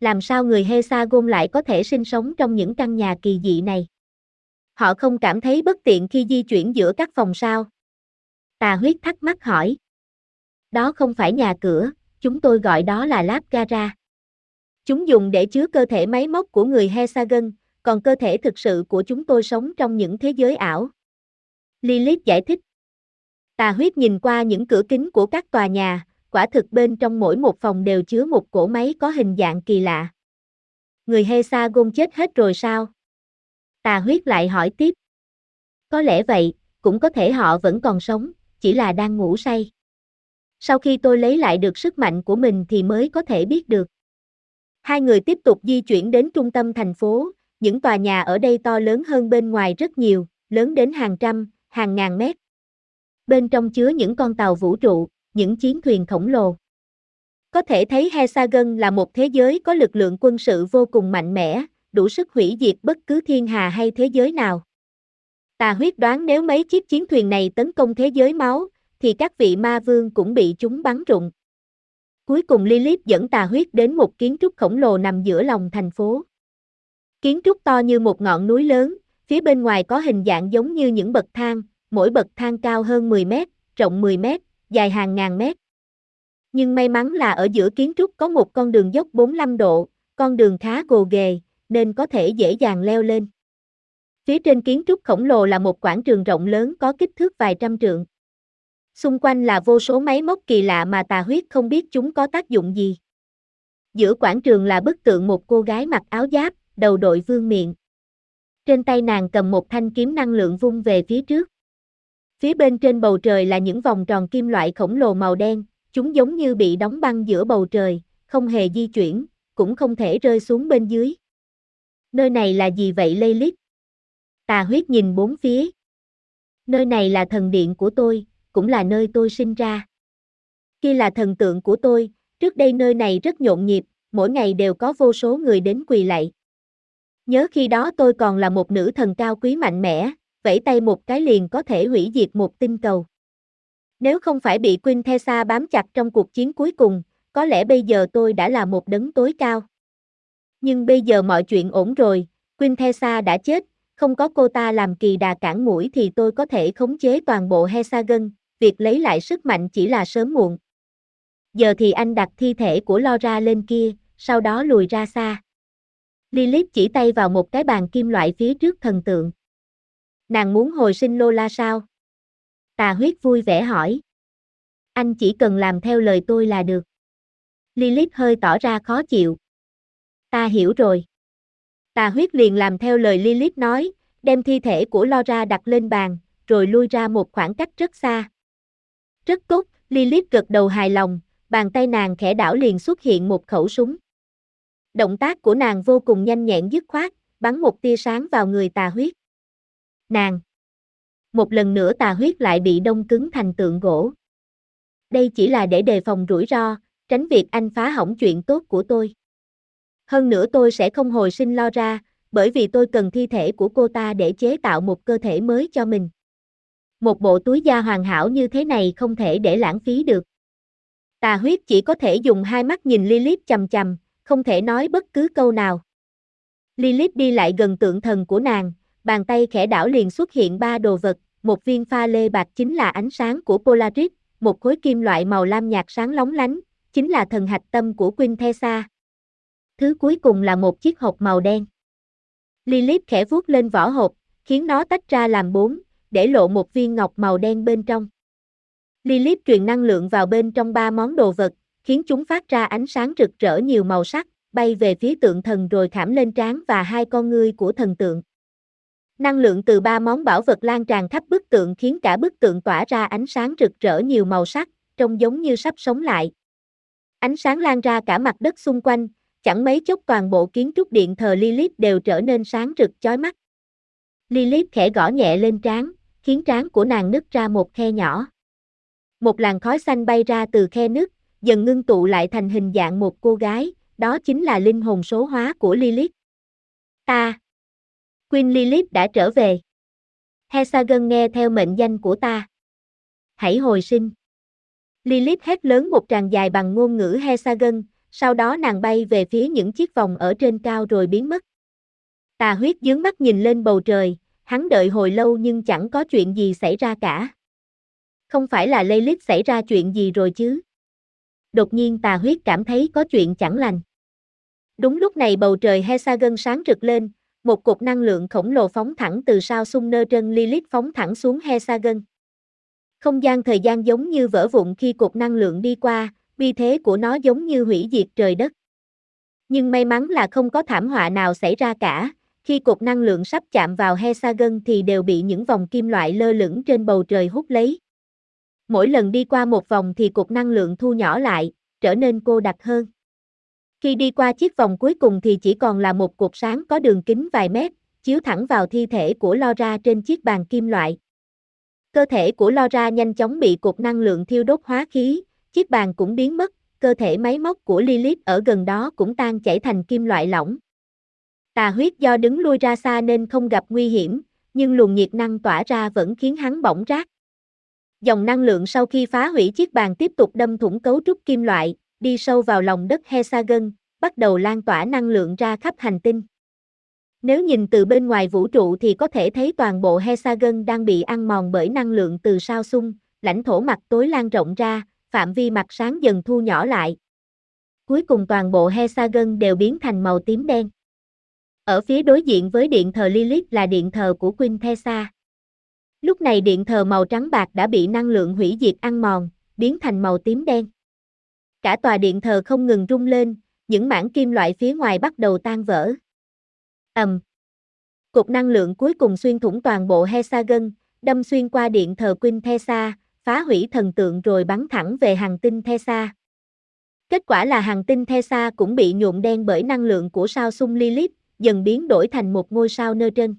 Speaker 1: Làm sao người Hexagon lại có thể sinh sống trong những căn nhà kỳ dị này? Họ không cảm thấy bất tiện khi di chuyển giữa các phòng sao? Tà huyết thắc mắc hỏi. Đó không phải nhà cửa, chúng tôi gọi đó là lab gara. Chúng dùng để chứa cơ thể máy móc của người Hexagon, còn cơ thể thực sự của chúng tôi sống trong những thế giới ảo. Lilith giải thích. Tà huyết nhìn qua những cửa kính của các tòa nhà, quả thực bên trong mỗi một phòng đều chứa một cỗ máy có hình dạng kỳ lạ. Người Hexagon chết hết rồi sao? Tà huyết lại hỏi tiếp. Có lẽ vậy, cũng có thể họ vẫn còn sống, chỉ là đang ngủ say. Sau khi tôi lấy lại được sức mạnh của mình thì mới có thể biết được. Hai người tiếp tục di chuyển đến trung tâm thành phố, những tòa nhà ở đây to lớn hơn bên ngoài rất nhiều, lớn đến hàng trăm, hàng ngàn mét. Bên trong chứa những con tàu vũ trụ, những chiến thuyền khổng lồ. Có thể thấy Hesagon là một thế giới có lực lượng quân sự vô cùng mạnh mẽ, đủ sức hủy diệt bất cứ thiên hà hay thế giới nào. Tà huyết đoán nếu mấy chiếc chiến thuyền này tấn công thế giới máu, thì các vị ma vương cũng bị chúng bắn rụng. Cuối cùng Lilith dẫn tà huyết đến một kiến trúc khổng lồ nằm giữa lòng thành phố. Kiến trúc to như một ngọn núi lớn, phía bên ngoài có hình dạng giống như những bậc thang, mỗi bậc thang cao hơn 10 mét, rộng 10 mét, dài hàng ngàn mét. Nhưng may mắn là ở giữa kiến trúc có một con đường dốc 45 độ, con đường khá gồ ghề, nên có thể dễ dàng leo lên. Phía trên kiến trúc khổng lồ là một quảng trường rộng lớn có kích thước vài trăm trượng. Xung quanh là vô số máy móc kỳ lạ mà tà huyết không biết chúng có tác dụng gì. Giữa quảng trường là bức tượng một cô gái mặc áo giáp, đầu đội vương miệng. Trên tay nàng cầm một thanh kiếm năng lượng vung về phía trước. Phía bên trên bầu trời là những vòng tròn kim loại khổng lồ màu đen, chúng giống như bị đóng băng giữa bầu trời, không hề di chuyển, cũng không thể rơi xuống bên dưới. Nơi này là gì vậy Lilith? Tà huyết nhìn bốn phía. Nơi này là thần điện của tôi, cũng là nơi tôi sinh ra. Kia là thần tượng của tôi, trước đây nơi này rất nhộn nhịp, mỗi ngày đều có vô số người đến quỳ lạy. Nhớ khi đó tôi còn là một nữ thần cao quý mạnh mẽ, vẫy tay một cái liền có thể hủy diệt một tinh cầu. Nếu không phải bị Queen Thesa bám chặt trong cuộc chiến cuối cùng, có lẽ bây giờ tôi đã là một đấng tối cao. Nhưng bây giờ mọi chuyện ổn rồi, Queen Thesa đã chết, không có cô ta làm kỳ đà cản mũi thì tôi có thể khống chế toàn bộ Hesagon, việc lấy lại sức mạnh chỉ là sớm muộn. Giờ thì anh đặt thi thể của Laura lên kia, sau đó lùi ra xa. Lilith chỉ tay vào một cái bàn kim loại phía trước thần tượng. Nàng muốn hồi sinh Lola sao? Tà huyết vui vẻ hỏi. Anh chỉ cần làm theo lời tôi là được. Lilith hơi tỏ ra khó chịu. Ta hiểu rồi. Tà huyết liền làm theo lời Lilith nói, đem thi thể của Laura đặt lên bàn, rồi lui ra một khoảng cách rất xa. Rất tốt, Lilith gật đầu hài lòng, bàn tay nàng khẽ đảo liền xuất hiện một khẩu súng. Động tác của nàng vô cùng nhanh nhẹn dứt khoát, bắn một tia sáng vào người tà huyết. Nàng! Một lần nữa tà huyết lại bị đông cứng thành tượng gỗ. Đây chỉ là để đề phòng rủi ro, tránh việc anh phá hỏng chuyện tốt của tôi. Hơn nữa tôi sẽ không hồi sinh lo ra, bởi vì tôi cần thi thể của cô ta để chế tạo một cơ thể mới cho mình. Một bộ túi da hoàn hảo như thế này không thể để lãng phí được. Tà huyết chỉ có thể dùng hai mắt nhìn Lilith chầm chầm, không thể nói bất cứ câu nào. Lilith đi lại gần tượng thần của nàng, bàn tay khẽ đảo liền xuất hiện ba đồ vật, một viên pha lê bạc chính là ánh sáng của Polaris, một khối kim loại màu lam nhạt sáng lóng lánh, chính là thần hạch tâm của Quintessa. Thứ cuối cùng là một chiếc hộp màu đen. Lilith khẽ vuốt lên vỏ hộp, khiến nó tách ra làm bốn, để lộ một viên ngọc màu đen bên trong. Lilith truyền năng lượng vào bên trong ba món đồ vật, khiến chúng phát ra ánh sáng rực rỡ nhiều màu sắc, bay về phía tượng thần rồi khảm lên trán và hai con ngươi của thần tượng. Năng lượng từ ba món bảo vật lan tràn khắp bức tượng khiến cả bức tượng tỏa ra ánh sáng rực rỡ nhiều màu sắc, trông giống như sắp sống lại. Ánh sáng lan ra cả mặt đất xung quanh, chẳng mấy chốc toàn bộ kiến trúc điện thờ Lilith đều trở nên sáng rực chói mắt. Lilith khẽ gõ nhẹ lên trán, khiến trán của nàng nứt ra một khe nhỏ. Một làn khói xanh bay ra từ khe nứt, dần ngưng tụ lại thành hình dạng một cô gái, đó chính là linh hồn số hóa của Lilith. Ta. Queen Lilith đã trở về. Hesagon nghe theo mệnh danh của ta. Hãy hồi sinh. Lilith hét lớn một tràng dài bằng ngôn ngữ Hesagon, sau đó nàng bay về phía những chiếc vòng ở trên cao rồi biến mất. Tà huyết dướng mắt nhìn lên bầu trời, hắn đợi hồi lâu nhưng chẳng có chuyện gì xảy ra cả. Không phải là Lilith xảy ra chuyện gì rồi chứ? Đột nhiên tà huyết cảm thấy có chuyện chẳng lành. Đúng lúc này bầu trời Hesagon sáng rực lên, một cục năng lượng khổng lồ phóng thẳng từ sao sung nơ trân Lilith phóng thẳng xuống Hesagon. Không gian thời gian giống như vỡ vụn khi cục năng lượng đi qua, bi thế của nó giống như hủy diệt trời đất. Nhưng may mắn là không có thảm họa nào xảy ra cả, khi cột năng lượng sắp chạm vào Hesagon thì đều bị những vòng kim loại lơ lửng trên bầu trời hút lấy. Mỗi lần đi qua một vòng thì cột năng lượng thu nhỏ lại, trở nên cô đặc hơn. Khi đi qua chiếc vòng cuối cùng thì chỉ còn là một cột sáng có đường kính vài mét, chiếu thẳng vào thi thể của Laura trên chiếc bàn kim loại. Cơ thể của Laura nhanh chóng bị cột năng lượng thiêu đốt hóa khí, chiếc bàn cũng biến mất, cơ thể máy móc của Lilith ở gần đó cũng tan chảy thành kim loại lỏng. Tà huyết do đứng lui ra xa nên không gặp nguy hiểm, nhưng luồng nhiệt năng tỏa ra vẫn khiến hắn bỏng rát. Dòng năng lượng sau khi phá hủy chiếc bàn tiếp tục đâm thủng cấu trúc kim loại, đi sâu vào lòng đất Hesagon, bắt đầu lan tỏa năng lượng ra khắp hành tinh. Nếu nhìn từ bên ngoài vũ trụ thì có thể thấy toàn bộ Hesagon đang bị ăn mòn bởi năng lượng từ sao xung, lãnh thổ mặt tối lan rộng ra, phạm vi mặt sáng dần thu nhỏ lại. Cuối cùng toàn bộ Hesagon đều biến thành màu tím đen. Ở phía đối diện với điện thờ Lilith là điện thờ của Queen Thesa. Lúc này điện thờ màu trắng bạc đã bị năng lượng hủy diệt ăn mòn, biến thành màu tím đen. Cả tòa điện thờ không ngừng rung lên, những mảng kim loại phía ngoài bắt đầu tan vỡ. ầm, um. Cục năng lượng cuối cùng xuyên thủng toàn bộ Hexagon, đâm xuyên qua điện thờ Queen Thesa, phá hủy thần tượng rồi bắn thẳng về hàng tinh Thesa. Kết quả là hàng tinh Thesa cũng bị nhuộm đen bởi năng lượng của sao sung Lilith, dần biến đổi thành một ngôi sao nơ trên.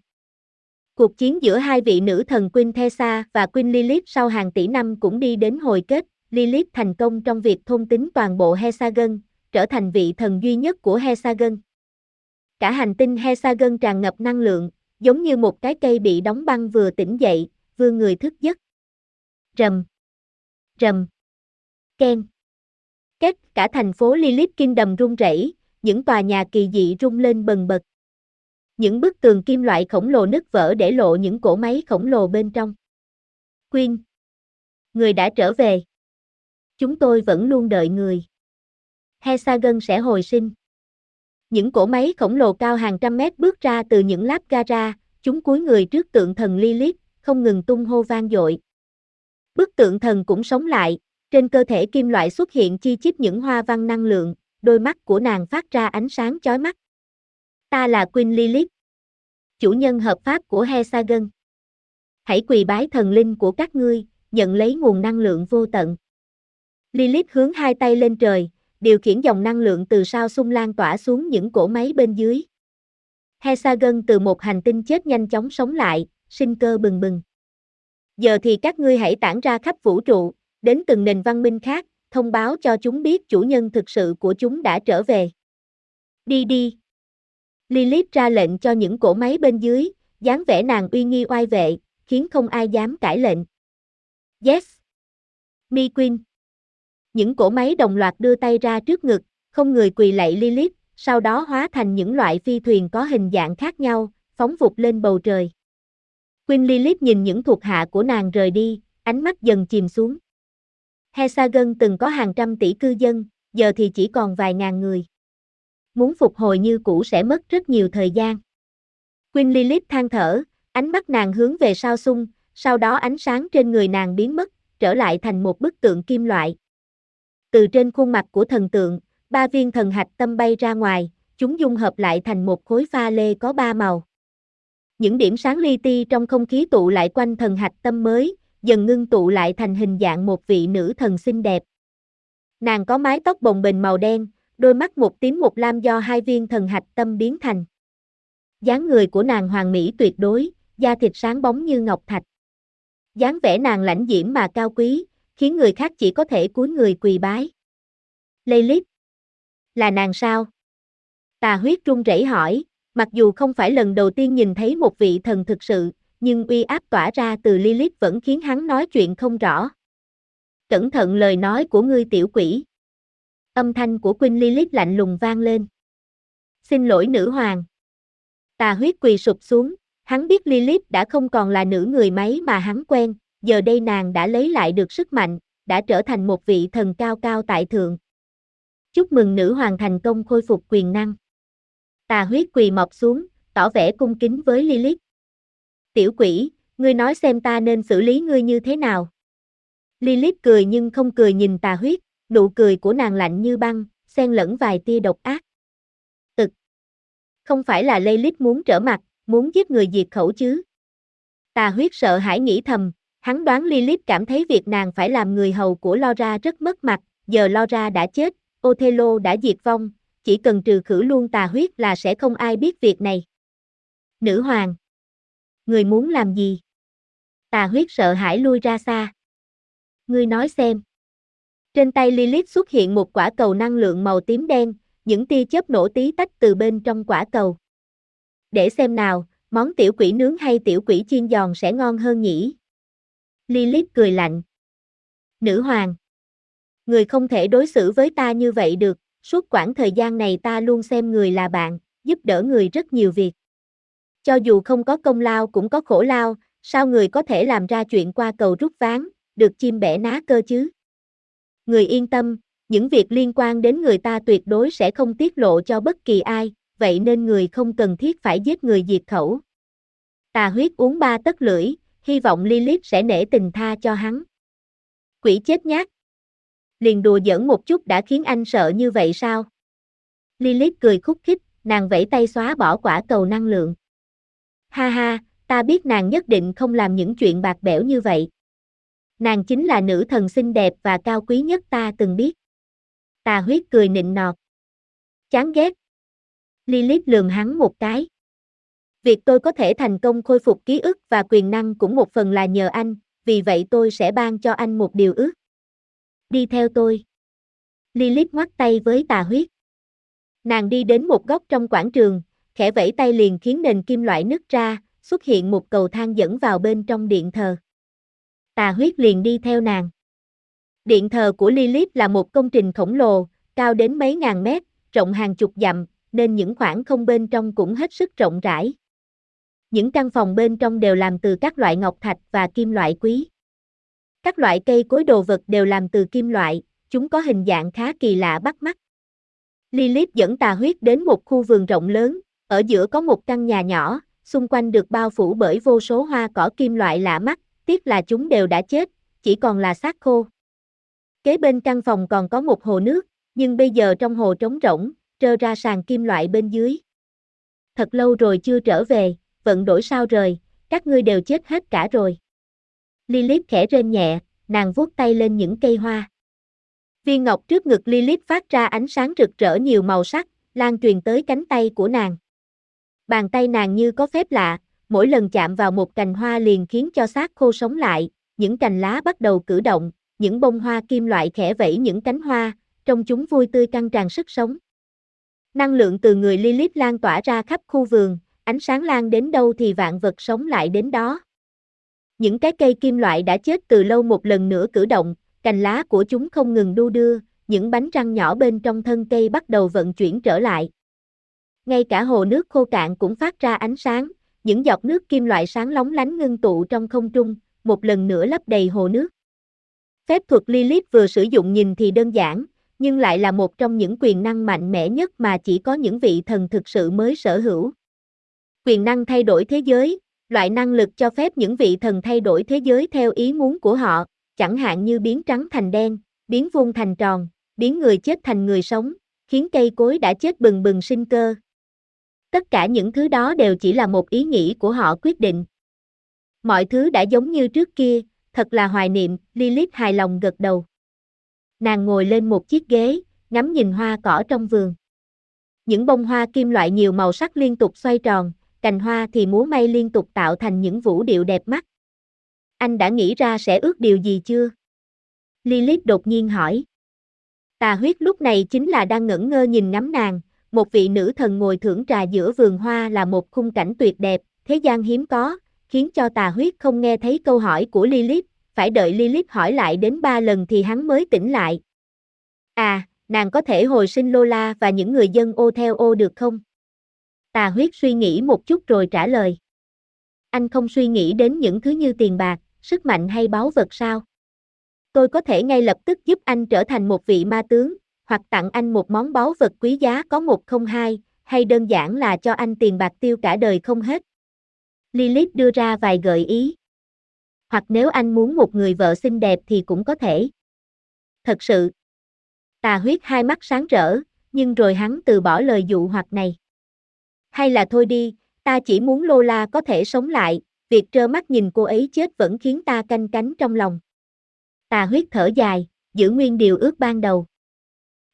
Speaker 1: Cuộc chiến giữa hai vị nữ thần Queen Thesa và Queen Lilith sau hàng tỷ năm cũng đi đến hồi kết, Lilith thành công trong việc thôn tính toàn bộ Hexagon, trở thành vị thần duy nhất của Hexagon. Cả hành tinh Hexagon tràn ngập năng lượng, giống như một cái cây bị đóng băng vừa tỉnh dậy, vừa người thức giấc. Rầm. Rầm. Ken. Kết cả thành phố Lilith Kingdom rung rẩy, những tòa nhà kỳ dị rung lên bần bật. Những bức tường kim loại khổng lồ nứt vỡ để lộ những cỗ máy khổng lồ bên trong. Quyên, Người đã trở về. Chúng tôi vẫn luôn đợi người. Hesagon sẽ hồi sinh. Những cỗ máy khổng lồ cao hàng trăm mét bước ra từ những láp gara, chúng cúi người trước tượng thần Lilith, không ngừng tung hô vang dội. Bức tượng thần cũng sống lại, trên cơ thể kim loại xuất hiện chi chít những hoa văn năng lượng, đôi mắt của nàng phát ra ánh sáng chói mắt. Ta là Queen Lilith, chủ nhân hợp pháp của Hexagon. Hãy quỳ bái thần linh của các ngươi, nhận lấy nguồn năng lượng vô tận. Lilith hướng hai tay lên trời, điều khiển dòng năng lượng từ sao xung lan tỏa xuống những cỗ máy bên dưới. Hexagon từ một hành tinh chết nhanh chóng sống lại, sinh cơ bừng bừng. Giờ thì các ngươi hãy tản ra khắp vũ trụ, đến từng nền văn minh khác, thông báo cho chúng biết chủ nhân thực sự của chúng đã trở về. Đi đi. Lilith ra lệnh cho những cỗ máy bên dưới, dáng vẻ nàng uy nghi oai vệ, khiến không ai dám cãi lệnh. Yes. Mi Queen. Những cỗ máy đồng loạt đưa tay ra trước ngực, không người quỳ lạy Lilith, sau đó hóa thành những loại phi thuyền có hình dạng khác nhau, phóng vụt lên bầu trời. Queen Lilith nhìn những thuộc hạ của nàng rời đi, ánh mắt dần chìm xuống. Hexagon từng có hàng trăm tỷ cư dân, giờ thì chỉ còn vài ngàn người. Muốn phục hồi như cũ sẽ mất rất nhiều thời gian. Queen Lilith than thở, ánh mắt nàng hướng về sao sung, sau đó ánh sáng trên người nàng biến mất, trở lại thành một bức tượng kim loại. Từ trên khuôn mặt của thần tượng, ba viên thần hạch tâm bay ra ngoài, chúng dung hợp lại thành một khối pha lê có ba màu. Những điểm sáng li ti trong không khí tụ lại quanh thần hạch tâm mới, dần ngưng tụ lại thành hình dạng một vị nữ thần xinh đẹp. Nàng có mái tóc bồng bềnh màu đen, đôi mắt một tím một lam do hai viên thần hạch tâm biến thành. dáng người của nàng hoàng mỹ tuyệt đối, da thịt sáng bóng như ngọc thạch. dáng vẻ nàng lãnh diễm mà cao quý, khiến người khác chỉ có thể cúi người quỳ bái. Lilith. Là nàng sao? Tà huyết run rẩy hỏi, mặc dù không phải lần đầu tiên nhìn thấy một vị thần thực sự, nhưng uy áp tỏa ra từ Lilith vẫn khiến hắn nói chuyện không rõ. Cẩn thận lời nói của ngươi tiểu quỷ. Âm thanh của Queen Lilith lạnh lùng vang lên. Xin lỗi nữ hoàng. Tà huyết quỳ sụp xuống, hắn biết Lilith đã không còn là nữ người máy mà hắn quen, giờ đây nàng đã lấy lại được sức mạnh, đã trở thành một vị thần cao cao tại thượng. Chúc mừng nữ hoàng thành công khôi phục quyền năng. Tà huyết quỳ mọc xuống, tỏ vẻ cung kính với Lilith. Tiểu quỷ, ngươi nói xem ta nên xử lý ngươi như thế nào. Lilith cười nhưng không cười nhìn tà huyết, nụ cười của nàng lạnh như băng, xen lẫn vài tia độc ác. Ực. Không phải là Lilith muốn trở mặt, muốn giết người diệt khẩu chứ. Tà huyết sợ hãi nghĩ thầm, hắn đoán Lilith cảm thấy việc nàng phải làm người hầu của Laura rất mất mặt, giờ Laura đã chết, Othello đã diệt vong, chỉ cần trừ khử luôn tà huyết là sẽ không ai biết việc này. Nữ hoàng. Người muốn làm gì? Tà huyết sợ hãi lui ra xa. Ngươi nói xem. Trên tay Lilith xuất hiện một quả cầu năng lượng màu tím đen, những tia chớp nổ tí tách từ bên trong quả cầu. Để xem nào, món tiểu quỷ nướng hay tiểu quỷ chiên giòn sẽ ngon hơn nhỉ? Lilith cười lạnh. Nữ hoàng. Người không thể đối xử với ta như vậy được, suốt quãng thời gian này ta luôn xem người là bạn, giúp đỡ người rất nhiều việc. Cho dù không có công lao cũng có khổ lao, sao người có thể làm ra chuyện qua cầu rút ván, được chim bẻ ná cơ chứ? Người yên tâm, những việc liên quan đến người ta tuyệt đối sẽ không tiết lộ cho bất kỳ ai, vậy nên người không cần thiết phải giết người diệt khẩu. Tà huyết uống ba tấc lưỡi, hy vọng Lilith sẽ nể tình tha cho hắn. Quỷ chết nhát. Liền đùa giỡn một chút đã khiến anh sợ như vậy sao? Lilith cười khúc khích, nàng vẫy tay xóa bỏ quả cầu năng lượng. Ha ha, ta biết nàng nhất định không làm những chuyện bạc bẽo như vậy. Nàng chính là nữ thần xinh đẹp và cao quý nhất ta từng biết. Tà huyết cười nịnh nọt. Chán ghét. Lilith lườm hắn một cái. Việc tôi có thể thành công khôi phục ký ức và quyền năng cũng một phần là nhờ anh, vì vậy tôi sẽ ban cho anh một điều ước. Đi theo tôi. Lilith ngoắt tay với tà huyết. Nàng đi đến một góc trong quảng trường, khẽ vẫy tay liền khiến nền kim loại nứt ra, xuất hiện một cầu thang dẫn vào bên trong điện thờ. Tà huyết liền đi theo nàng. Điện thờ của Lilith là một công trình khổng lồ, cao đến mấy ngàn mét, rộng hàng chục dặm, nên những khoảng không bên trong cũng hết sức rộng rãi. Những căn phòng bên trong đều làm từ các loại ngọc thạch và kim loại quý. Các loại cây cối đồ vật đều làm từ kim loại, chúng có hình dạng khá kỳ lạ bắt mắt. Lilith dẫn tà huyết đến một khu vườn rộng lớn, ở giữa có một căn nhà nhỏ, xung quanh được bao phủ bởi vô số hoa cỏ kim loại lạ mắt, tiếc là chúng đều đã chết, chỉ còn là xác khô. Kế bên căn phòng còn có một hồ nước, nhưng bây giờ trong hồ trống rỗng, trơ ra sàn kim loại bên dưới. Thật lâu rồi chưa trở về, vận đổi sao rời, các ngươi đều chết hết cả rồi. Lilith khẽ rên nhẹ, nàng vuốt tay lên những cây hoa. Viên ngọc trước ngực Lilith phát ra ánh sáng rực rỡ nhiều màu sắc, lan truyền tới cánh tay của nàng. Bàn tay nàng như có phép lạ, mỗi lần chạm vào một cành hoa liền khiến cho xác khô sống lại, những cành lá bắt đầu cử động, những bông hoa kim loại khẽ vẫy những cánh hoa, trong chúng vui tươi căng tràn sức sống. Năng lượng từ người Lilith lan tỏa ra khắp khu vườn, ánh sáng lan đến đâu thì vạn vật sống lại đến đó. Những cái cây kim loại đã chết từ lâu một lần nữa cử động, cành lá của chúng không ngừng đu đưa, những bánh răng nhỏ bên trong thân cây bắt đầu vận chuyển trở lại. Ngay cả hồ nước khô cạn cũng phát ra ánh sáng, những giọt nước kim loại sáng lóng lánh ngưng tụ trong không trung, một lần nữa lấp đầy hồ nước. Phép thuật Lilith vừa sử dụng nhìn thì đơn giản, nhưng lại là một trong những quyền năng mạnh mẽ nhất mà chỉ có những vị thần thực sự mới sở hữu. Quyền năng thay đổi thế giới, loại năng lực cho phép những vị thần thay đổi thế giới theo ý muốn của họ, chẳng hạn như biến trắng thành đen, biến vuông thành tròn, biến người chết thành người sống, khiến cây cối đã chết bừng bừng sinh cơ. Tất cả những thứ đó đều chỉ là một ý nghĩ của họ quyết định. Mọi thứ đã giống như trước kia, thật là hoài niệm, Lilith hài lòng gật đầu. Nàng ngồi lên một chiếc ghế, ngắm nhìn hoa cỏ trong vườn. Những bông hoa kim loại nhiều màu sắc liên tục xoay tròn, cành hoa thì múa may liên tục tạo thành những vũ điệu đẹp mắt. Anh đã nghĩ ra sẽ ước điều gì chưa? Lilith đột nhiên hỏi. Tà huyết lúc này chính là đang ngẩn ngơ nhìn ngắm nàng, một vị nữ thần ngồi thưởng trà giữa vườn hoa là một khung cảnh tuyệt đẹp, thế gian hiếm có, khiến cho tà huyết không nghe thấy câu hỏi của Lilith, phải đợi Lilith hỏi lại đến ba lần thì hắn mới tỉnh lại. À, nàng có thể hồi sinh Lola và những người dân ô theo ô được không? Tà huyết suy nghĩ một chút rồi trả lời. Anh không suy nghĩ đến những thứ như tiền bạc, sức mạnh hay báu vật sao? Tôi có thể ngay lập tức giúp anh trở thành một vị ma tướng, hoặc tặng anh một món báu vật quý giá có một không hai, hay đơn giản là cho anh tiền bạc tiêu cả đời không hết. Lilith đưa ra vài gợi ý. Hoặc nếu anh muốn một người vợ xinh đẹp thì cũng có thể. Thật sự. Tà huyết hai mắt sáng rỡ, nhưng rồi hắn từ bỏ lời dụ hoặc này. Hay là thôi đi, ta chỉ muốn Lola có thể sống lại, việc trơ mắt nhìn cô ấy chết vẫn khiến ta canh cánh trong lòng. Tà huyết thở dài, giữ nguyên điều ước ban đầu.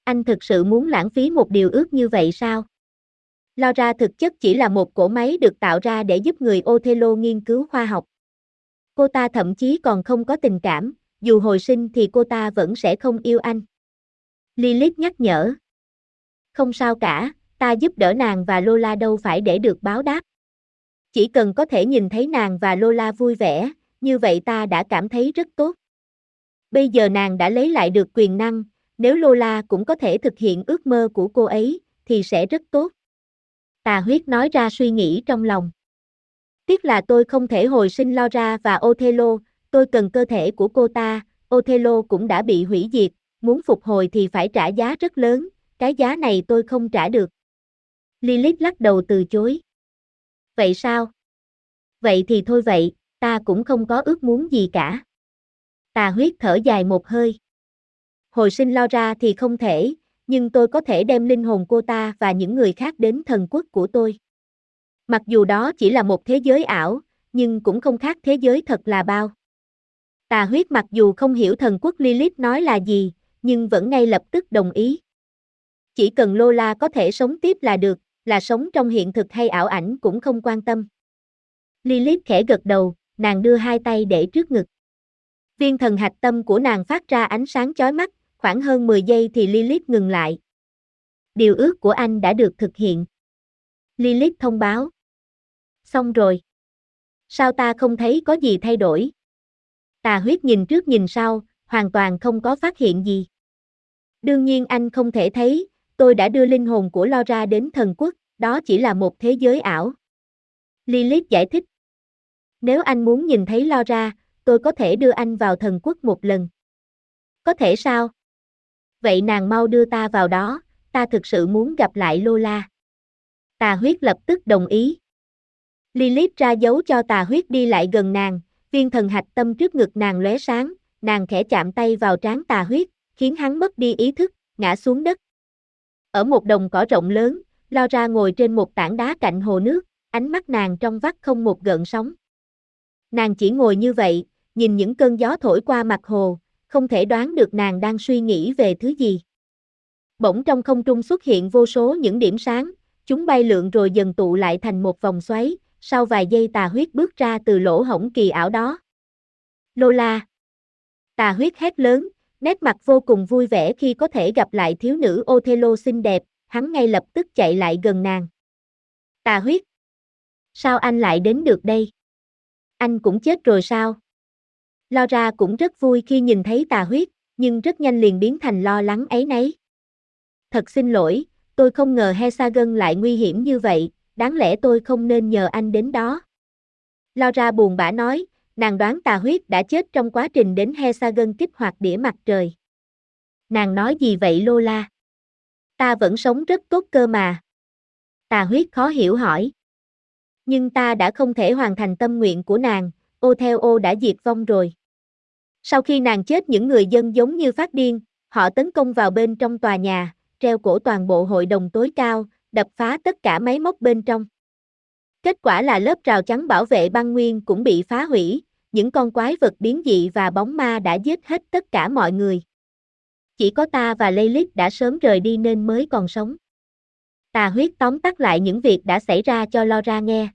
Speaker 1: Anh thực sự muốn lãng phí một điều ước như vậy sao? Lora thực chất chỉ là một cỗ máy được tạo ra để giúp người Othello nghiên cứu khoa học. Cô ta thậm chí còn không có tình cảm, dù hồi sinh thì cô ta vẫn sẽ không yêu anh. Lilith nhắc nhở. Không sao cả, ta giúp đỡ nàng và Lola đâu phải để được báo đáp. Chỉ cần có thể nhìn thấy nàng và Lola vui vẻ, như vậy ta đã cảm thấy rất tốt. Bây giờ nàng đã lấy lại được quyền năng, nếu Lola cũng có thể thực hiện ước mơ của cô ấy, thì sẽ rất tốt. Tà huyết nói ra suy nghĩ trong lòng. Tiếc là tôi không thể hồi sinh Laura và Othello, tôi cần cơ thể của cô ta, Othello cũng đã bị hủy diệt, muốn phục hồi thì phải trả giá rất lớn, cái giá này tôi không trả được. Lilith lắc đầu từ chối. Vậy sao? Vậy thì thôi vậy, ta cũng không có ước muốn gì cả. Tà huyết thở dài một hơi. Hồi sinh Laura thì không thể, nhưng tôi có thể đem linh hồn cô ta và những người khác đến thần quốc của tôi. Mặc dù đó chỉ là một thế giới ảo, nhưng cũng không khác thế giới thật là bao. Tà huyết mặc dù không hiểu thần quốc Lilith nói là gì, nhưng vẫn ngay lập tức đồng ý. Chỉ cần Lola có thể sống tiếp là được, là sống trong hiện thực hay ảo ảnh cũng không quan tâm. Lilith khẽ gật đầu, nàng đưa hai tay để trước ngực. Viên thần hạch tâm của nàng phát ra ánh sáng chói mắt, khoảng hơn 10 giây thì Lilith ngừng lại. Điều ước của anh đã được thực hiện. Lilith thông báo. Xong rồi. Sao ta không thấy có gì thay đổi? Tà huyết nhìn trước nhìn sau, hoàn toàn không có phát hiện gì. Đương nhiên anh không thể thấy, tôi đã đưa linh hồn của Laura đến thần quốc, đó chỉ là một thế giới ảo. Lilith giải thích. Nếu anh muốn nhìn thấy Laura, tôi có thể đưa anh vào thần quốc một lần. Có thể sao? Vậy nàng mau đưa ta vào đó, ta thực sự muốn gặp lại Lola. Tà huyết lập tức đồng ý. Lilith ra dấu cho tà huyết đi lại gần nàng, viên thần hạch tâm trước ngực nàng lóe sáng, nàng khẽ chạm tay vào trán tà huyết, khiến hắn mất đi ý thức, ngã xuống đất. Ở một đồng cỏ rộng lớn, lao ra ngồi trên một tảng đá cạnh hồ nước, ánh mắt nàng trong vắt không một gợn sóng. Nàng chỉ ngồi như vậy, nhìn những cơn gió thổi qua mặt hồ, không thể đoán được nàng đang suy nghĩ về thứ gì. Bỗng trong không trung xuất hiện vô số những điểm sáng, chúng bay lượn rồi dần tụ lại thành một vòng xoáy, sau vài giây tà huyết bước ra từ lỗ hổng kỳ ảo đó. Lola! Tà huyết hét lớn, nét mặt vô cùng vui vẻ khi có thể gặp lại thiếu nữ Othello xinh đẹp, hắn ngay lập tức chạy lại gần nàng. Tà huyết! Sao anh lại đến được đây? Anh cũng chết rồi sao? Laura cũng rất vui khi nhìn thấy tà huyết, nhưng rất nhanh liền biến thành lo lắng ấy nấy. Thật xin lỗi, tôi không ngờ Hesagon lại nguy hiểm như vậy, đáng lẽ tôi không nên nhờ anh đến đó. Laura buồn bã nói, nàng đoán tà huyết đã chết trong quá trình đến Hesagon kích hoạt đĩa mặt trời. Nàng nói gì vậy Lola? Ta vẫn sống rất tốt cơ mà. Tà huyết khó hiểu hỏi. Nhưng ta đã không thể hoàn thành tâm nguyện của nàng, Othello đã diệt vong rồi. Sau khi nàng chết những người dân giống như phát điên, họ tấn công vào bên trong tòa nhà, treo cổ toàn bộ hội đồng tối cao, đập phá tất cả máy móc bên trong. Kết quả là lớp rào chắn bảo vệ băng nguyên cũng bị phá hủy, những con quái vật biến dị và bóng ma đã giết hết tất cả mọi người. Chỉ có ta và Lilith đã sớm rời đi nên mới còn sống. Tà huyết tóm tắt lại những việc đã xảy ra cho Laura nghe.